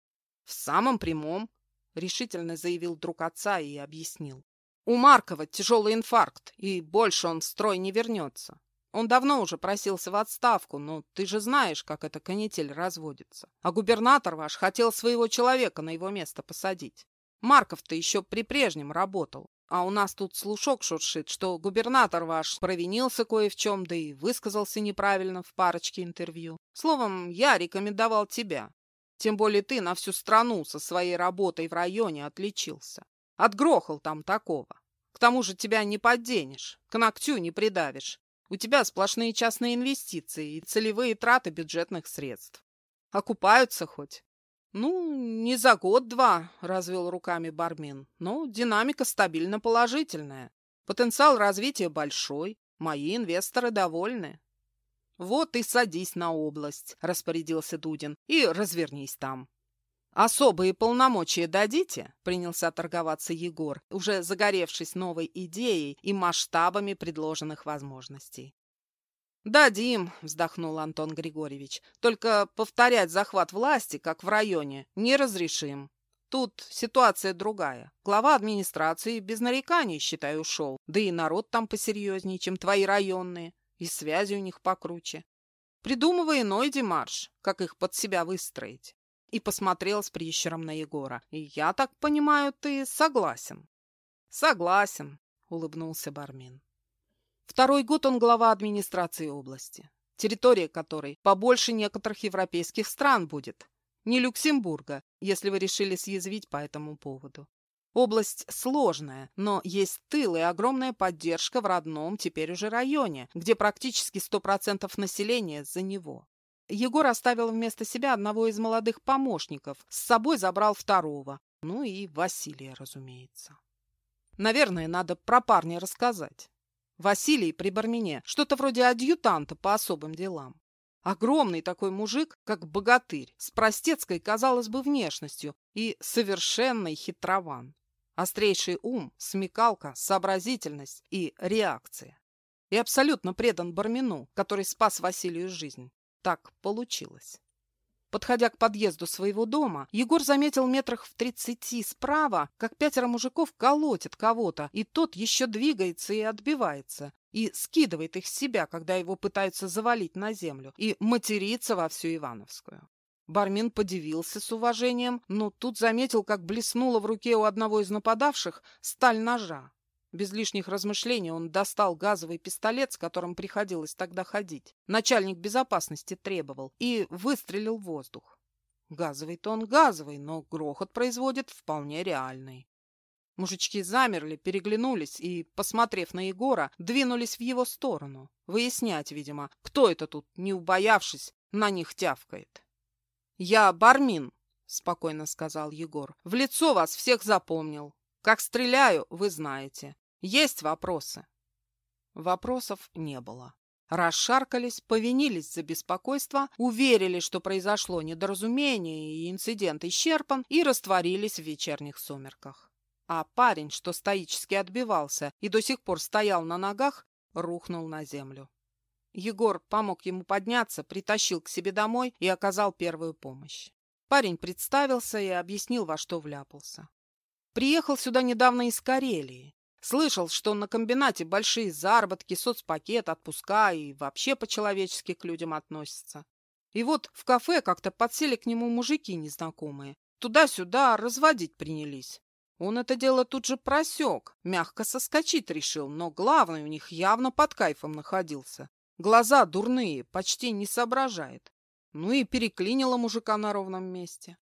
A: «В самом прямом. — решительно заявил друг отца и объяснил. «У Маркова тяжелый инфаркт, и больше он в строй не вернется. Он давно уже просился в отставку, но ты же знаешь, как эта канитель разводится. А губернатор ваш хотел своего человека на его место посадить. Марков-то еще при прежнем работал. А у нас тут слушок шуршит, что губернатор ваш провинился кое в чем, да и высказался неправильно в парочке интервью. Словом, я рекомендовал тебя. Тем более ты на всю страну со своей работой в районе отличился. Отгрохал там такого. К тому же тебя не подденешь, к ногтю не придавишь. У тебя сплошные частные инвестиции и целевые траты бюджетных средств. Окупаются хоть? Ну, не за год-два, развел руками Бармин, но динамика стабильно положительная. Потенциал развития большой, мои инвесторы довольны. «Вот и садись на область», — распорядился Дудин, — «и развернись там». «Особые полномочия дадите?» — принялся торговаться Егор, уже загоревшись новой идеей и масштабами предложенных возможностей. «Дадим», — вздохнул Антон Григорьевич, — «только повторять захват власти, как в районе, не разрешим. Тут ситуация другая. Глава администрации без нареканий, считай, ушел. Да и народ там посерьезнее, чем твои районные. И связи у них покруче. Придумывай иной демарш, как их под себя выстроить. И посмотрел с прищером на Егора. И я так понимаю, ты согласен? Согласен, улыбнулся Бармин. Второй год он глава администрации области, территория которой побольше некоторых европейских стран будет. Не Люксембурга, если вы решили съязвить по этому поводу. Область сложная, но есть тыл и огромная поддержка в родном теперь уже районе, где практически 100% населения за него. Егор оставил вместо себя одного из молодых помощников, с собой забрал второго, ну и Василия, разумеется. Наверное, надо про парня рассказать. Василий при Бармине, что-то вроде адъютанта по особым делам. Огромный такой мужик, как богатырь, с простецкой, казалось бы, внешностью и совершенный хитрован. Острейший ум, смекалка, сообразительность и реакция. И абсолютно предан Бармину, который спас Василию жизнь. Так получилось. Подходя к подъезду своего дома, Егор заметил метрах в тридцати справа, как пятеро мужиков колотят кого-то, и тот еще двигается и отбивается, и скидывает их с себя, когда его пытаются завалить на землю, и матерится во всю Ивановскую. Бармин подивился с уважением, но тут заметил, как блеснула в руке у одного из нападавших сталь ножа. Без лишних размышлений он достал газовый пистолет, с которым приходилось тогда ходить. Начальник безопасности требовал и выстрелил в воздух. Газовый-то он газовый, но грохот производит вполне реальный. Мужички замерли, переглянулись и, посмотрев на Егора, двинулись в его сторону. Выяснять, видимо, кто это тут, не убоявшись, на них тявкает. «Я Бармин», — спокойно сказал Егор. «В лицо вас всех запомнил. Как стреляю, вы знаете. Есть вопросы?» Вопросов не было. Расшаркались, повинились за беспокойство, уверили, что произошло недоразумение и инцидент исчерпан, и растворились в вечерних сумерках. А парень, что стоически отбивался и до сих пор стоял на ногах, рухнул на землю. Егор помог ему подняться, притащил к себе домой и оказал первую помощь. Парень представился и объяснил, во что вляпался. Приехал сюда недавно из Карелии. Слышал, что на комбинате большие заработки, соцпакет, отпуска и вообще по-человечески к людям относятся. И вот в кафе как-то подсели к нему мужики незнакомые. Туда-сюда разводить принялись. Он это дело тут же просек, мягко соскочить решил, но главный у них явно под кайфом находился. Глаза дурные, почти не соображает. Ну и переклинило мужика на ровном месте.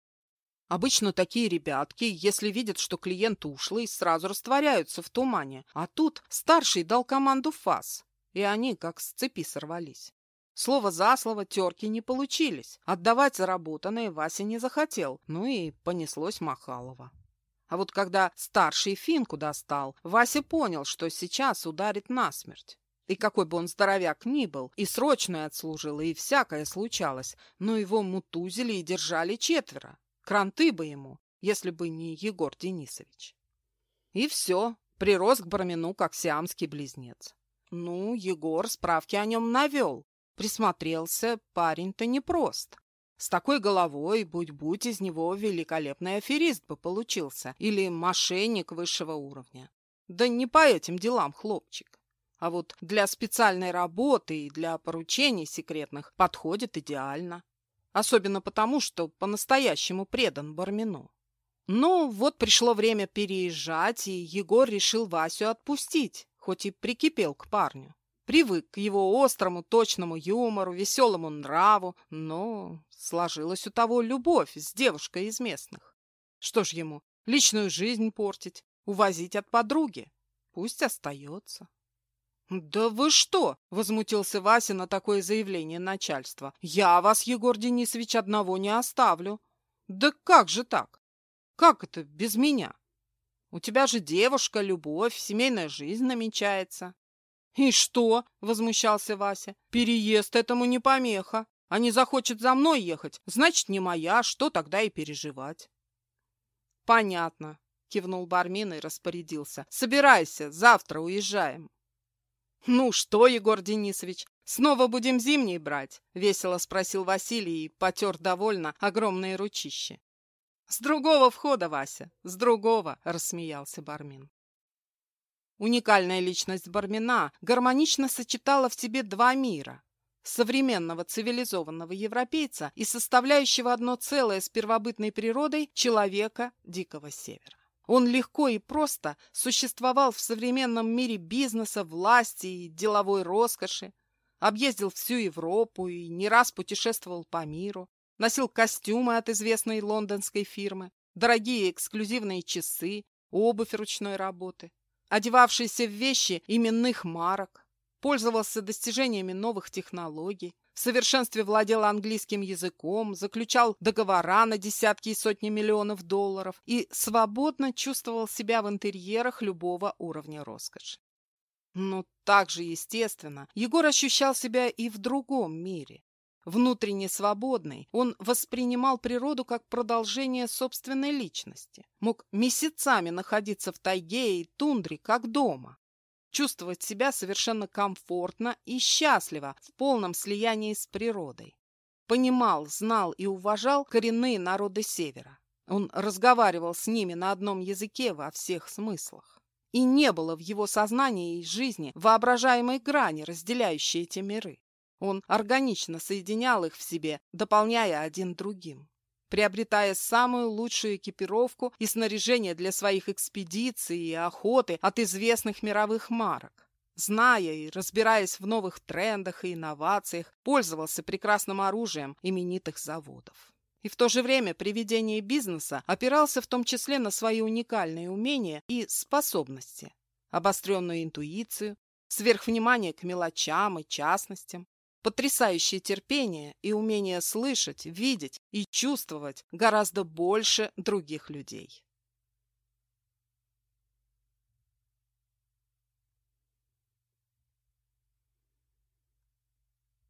A: Обычно такие ребятки, если видят, что клиент ушлый, сразу растворяются в тумане. А тут старший дал команду фас, и они как с цепи сорвались. Слово за слово терки не получились. Отдавать заработанное Вася не захотел, ну и понеслось Махалова. А вот когда старший финку достал, Вася понял, что сейчас ударит насмерть. И какой бы он здоровяк ни был, и срочную отслужил, и всякое случалось, но его мутузили и держали четверо. Кранты бы ему, если бы не Егор Денисович. И все, прирос к Бармину, как сиамский близнец. Ну, Егор справки о нем навел. Присмотрелся, парень-то непрост. С такой головой, будь-будь, из него великолепный аферист бы получился или мошенник высшего уровня. Да не по этим делам, хлопчик. А вот для специальной работы и для поручений секретных подходит идеально. Особенно потому, что по-настоящему предан Бармину. Ну, вот пришло время переезжать, и Егор решил Васю отпустить, хоть и прикипел к парню. Привык к его острому, точному юмору, веселому нраву, но сложилась у того любовь с девушкой из местных. Что ж ему, личную жизнь портить, увозить от подруги? Пусть остается. «Да вы что?» – возмутился Вася на такое заявление начальства. «Я вас, Егор Денисович, одного не оставлю». «Да как же так? Как это без меня? У тебя же девушка, любовь, семейная жизнь намечается». «И что?» – возмущался Вася. «Переезд этому не помеха. А не захочет за мной ехать, значит, не моя, что тогда и переживать». «Понятно», – кивнул Бармин и распорядился. «Собирайся, завтра уезжаем». «Ну что, Егор Денисович, снова будем зимний брать?» — весело спросил Василий и потер довольно огромные ручищи. «С другого входа, Вася, с другого!» — рассмеялся Бармин. Уникальная личность Бармина гармонично сочетала в себе два мира — современного цивилизованного европейца и составляющего одно целое с первобытной природой человека Дикого Севера. Он легко и просто существовал в современном мире бизнеса, власти и деловой роскоши, объездил всю Европу и не раз путешествовал по миру, носил костюмы от известной лондонской фирмы, дорогие эксклюзивные часы, обувь ручной работы, одевавшийся в вещи именных марок, пользовался достижениями новых технологий, в совершенстве владел английским языком, заключал договора на десятки и сотни миллионов долларов и свободно чувствовал себя в интерьерах любого уровня роскоши. Но также естественно, Егор ощущал себя и в другом мире. Внутренне свободный, он воспринимал природу как продолжение собственной личности. Мог месяцами находиться в тайге и тундре, как дома. Чувствовать себя совершенно комфортно и счастливо в полном слиянии с природой. Понимал, знал и уважал коренные народы Севера. Он разговаривал с ними на одном языке во всех смыслах. И не было в его сознании и жизни воображаемой грани, разделяющей эти миры. Он органично соединял их в себе, дополняя один другим. Приобретая самую лучшую экипировку и снаряжение для своих экспедиций и охоты от известных мировых марок. Зная и разбираясь в новых трендах и инновациях, пользовался прекрасным оружием именитых заводов. И в то же время при ведении бизнеса опирался в том числе на свои уникальные умения и способности, обостренную интуицию, сверхвнимание к мелочам и частностям, Потрясающее терпение и умение слышать, видеть и чувствовать гораздо больше других людей.